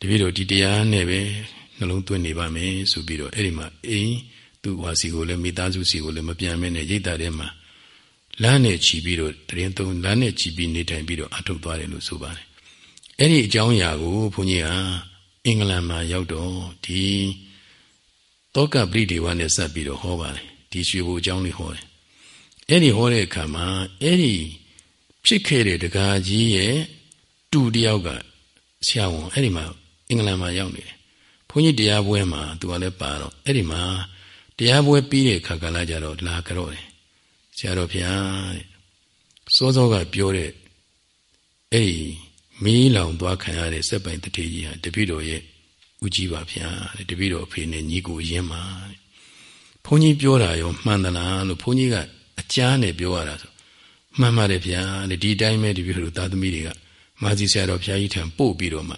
တပည့်တော်ဒီတရားနဲ့ပဲနှလုံးသွင်းနေပါမယ်ဆိုပြီးတော့အဲ့ဒီမှာအိမ်သူ့ဝါစီကိုလည်းမိသားစုစီကိုလည်းမပြန်မဲနဲ့ရိတ်တာထဲမှာလမ်းနဲ့ချီပြီးတော့တရင်သုံးလမ်းနဲ့ချီပြီးနေထိုင်ပြီးတော့အထုတ်သွားတယ်လို့ဆိုပါတယ် အဲ့ဒီအကြောင်းအရာကိုဘုန်းကြီးကအင်္ဂလန်မှာရောက်တော့ဒီတောကပရိဒေဝနဲ့ဆက်ပြီးတော့ဟောပါတယ်ဒီရွှေဘိုအကြောင်းလေးဟောတယ်အဲ့ဒီဟောတဲ့အခါမှာအဲ့ဒီဖြစ်ခဲ့တဲ့တကားကြီးရဲ့တူတယောက်ကဆရာဝန်အဲ့ဒီမှာအင်္ဂလန်မှာရောက်နေတယ်ဘုန်းကြီးတရားပွဲမှာသူကလည်းပါတော့အဲ့ဒီမှာတရားပွဲပြီးတဲ့ခါကလာကြတော့လာကြတော့တယ်ဆရာတော်ဘုရားတဲ့စောစောကပြောတဲ့အဲ့ဒီ မီးလောင်သွားခံရတဲ့စက်ပိုင်တတိကြီးဟာတပိတော်ရဲ့ဦးကြီးပါဗျာတဲ့တပိတော်အဖေနဲ့ညီကိုရင်းပါတဲ့ဘုန်းကြီးပြောတာရောမှန်သလားလို့ဘုန်းကြီးကအကြားနဲ့ပြောရတာဆိုမှန်ပါတယ်ဗျာတဲ့ဒီတိုင်းပဲတပိတော်သားသမီးတွေကမာစီဆရာတော်ဘုရားကြီးထံပို့ပြီးတော့မှ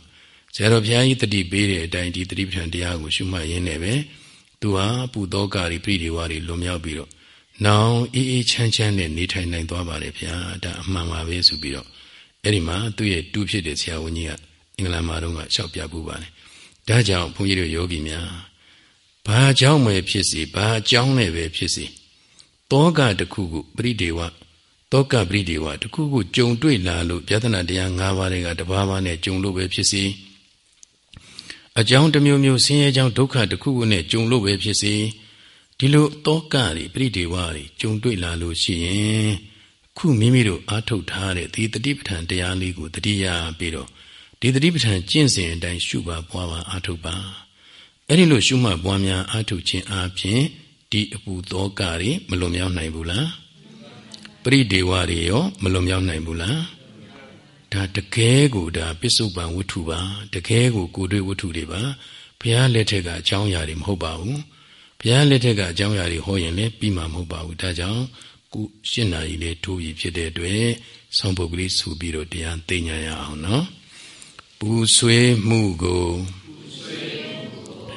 ဆရာတော်ဘုရားကြီးတတိပေးတဲ့အတိုင်းဒီတတိပဋ္ဌာန်တရားကိုရှုမှတ်ရင်းနဲ့ပဲသူဟာပူသောကတွေပြိတွေဝါတွေလွန်မြောက်ပြီးတော့နောင်အေးအေးချမ်းချမ်းနဲ့နေထိုင်နိုင်သွားပါလေဗျာဒါအမှန်ပါပဲဆိုပြီးတော့ အဲ့ဒီမှာသူ့ရဲ့တူဖြစ်တဲ့ဆရာဝန်ကြီးကအင်္ဂလန်မှာတော့ကရှောက်ပြပူပါလေဒါကြောင့်ဘုန်းကြီးတို့ယောဂီများဘာကြောင့်ပဲဖြစ်စီဘာအကြောင်းနဲ့ပဲဖြစ်စီတောကတခုခုပရိဒေဝတောကပရိဒေဝတခုခုကြုံတွေ့လာလို့ပြဿနာတရား၅ပါးတွေကတပါးပါးနဲ့ကြုံလို့ပဲဖြစ်စီအကြောင်းတစ်မျိုးမျိုးဆင်းရဲကြောင်းဒုက္ခတစ်ခုခုနဲ့ကြုံလို့ပဲဖြစ်စေဒီလိုတောကတွေပရိဒေဝတွေကြုံတွေ့လာလို့ရှိရင် ခုမိမိတို့အာထုတ်ထားတဲ့ဒီတတိပဋ္ဌာန်တရားလေးကိုတတိယပြီးတော့ဒီတတိပဋ္ဌာန်ကျင့်စဉ်အတိုင်းရှုပါပွားပါအာထုတ်ပါအဲ့ဒီလိုရှုမှတ်ပွားများအာထုတ်ခြင်းအပြင်ဒီအပူသောကတွေမလွန်မြောက်နိုင်ဘူးလားပရိဒေဝတွေရောမလွန်မြောက်နိုင်ဘူးလားဒါတကယ်ကိုဒါပစ္စုပန်ဝတ္ထုပါတကယ်ကိုကိုတွေ့ဝတ္ထုတွေပါဘုရားလက်ထက်ကအကြောင်းအရာတွေမဟုတ်ပါဘူးဘုရားလက်ထက်ကအကြောင်းအရာတွေဟောရင်လည်းပြီးမှာမဟုတ်ပါဘူးဒါကြောင့် ကုရှင်းနာကြီးလေးထိုးပြီးဖြစ်တဲ့အတွက်ဆောင်းပုတ်ကလေးဆူပြီးတော့တရားသိညာရအောင်နော်ပူဆွေးမှုကို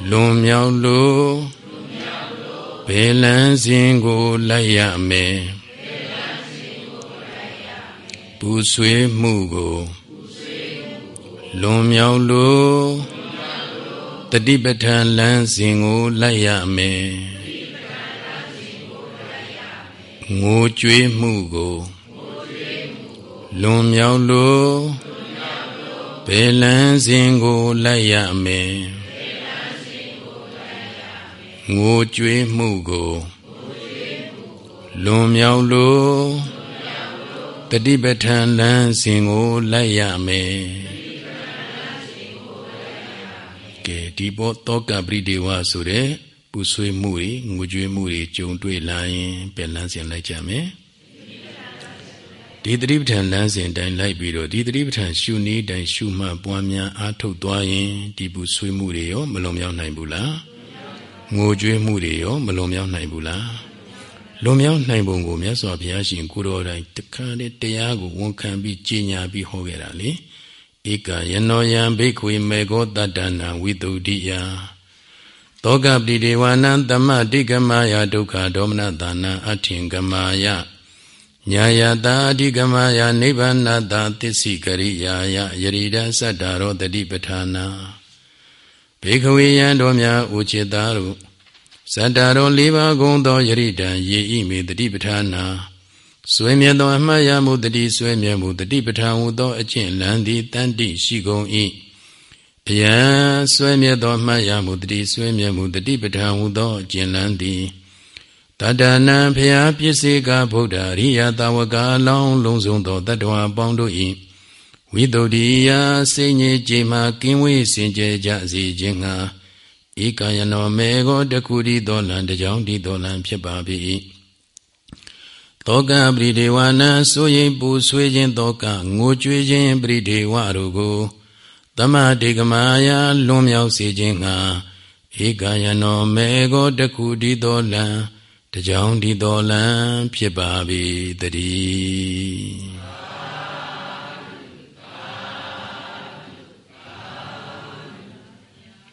လွန်မြောက်လို့ဘယ်လန်းစဉ်ကိုလိုက်ရမယ်ပူဆွေးမှုကိုလွန်မြောက်လို့တတိပဋ္ဌာန်လမ်းစဉ်ကိုလိုက်ရမယ် ငိုကြွေးမှုကိုလွန်မြောက်လို့ဘယ်လန်းစဉ်ကိုလိုက်ရမယ်ငိုကြွေးမှုကိုလွန်မြောက်လို့တတိပဋ္ဌာန်လမ်းစဉ်ကိုလိုက်ရမယ်ကဲဒီဘောတောကပရိဒေဝဆိုတဲ့ ပူဆွေးမှုတွေငိုကြွေးမှုတွေကြုံတွေ့လာရင်ပြန်လန်းစဉ်လိုက်ကြမယ်ဒီတတိပဋ္ဌာန်လမ်းစဉ်တိုင်းလိုက်ပြီးတော့ဒီတတိပဋ္ဌာန်ရှုနည်းတိုင်းရှုမှတ်ပွားများအားထုတ်သွားရင်ဒီပူဆွေးမှုတွေရောမလွန်မြောက်နိုင်ဘူးလားငိုကြွေးမှုတွေရောမလွန်မြောက်နိုင်ဘူးလားလွန်မြောက်နိုင်ပုံကိုမြတ်စွာဘုရားရှင်ကိုတော်တိုင်တခါတည်းတရားကိုဝန်ခံပြီးကြည်ညာပြီးဟောခဲ့တာလေဧကယနောယံဘိက္ခွေမေကောတတ္တနာဝိတုဒ္ဓိယ သောကပိတေဝနံတမတိကမယဒုက္ခဒေါမနတာနံအထင်ကမာယညာယတာအဓိကမယနိဗ္ဗာနတာသစ္စိကရိယာယယရိဒသတ္တရောတတိပဋ္ဌာနာဘေခဝေယံတော်များဥจิตသားတို့ဇတ္တရော၄ပါးကုန်သောယရိတံယေဤမေတတိပဋ္ဌာနာဆွေမြတ်သောအမှတ်ရမှုတတိဆွေမြတ်မှုတတိပဋ္ဌာန်ဟူသောအကျင့်လန်းသည်တန်တိရှိကုန်၏ အယံဆွေမြတ်သောအမှတ်ရမှုတတိဆွေမြတ်မှုတတိပဋ္ဌာန်ဟူသောအကျင့်လန်းသည်တတ္တနာဖျားပစ္စေကဗုဒ္ဓရိယတာဝကလောင်းလုံးစုံသောတတ္တဝါပေါင်းတို့၏ဝိတုဒ္ဓိယစိတ်ငြိကြည်မှကင်းဝေးစင်ကြယ်ကြစေခြင်းငှာဧကယနောမေကိုတခုဒီတော်လံတကြောင်ဒီတော်လံဖြစ်ပါ၏တောကပရိဒေဝနာဆိုရင်ပူဆွေးခြင်းတောကငိုကြွေးခြင်းပရိဒေဝတို့ကို တမတေကမာယလွန်မြောက်စေခြင်းငှာဧကယနောမေကိုတခုဒီတော်လံတကြောင်ဒီတော်လံဖြစ်ပါ၏တည်း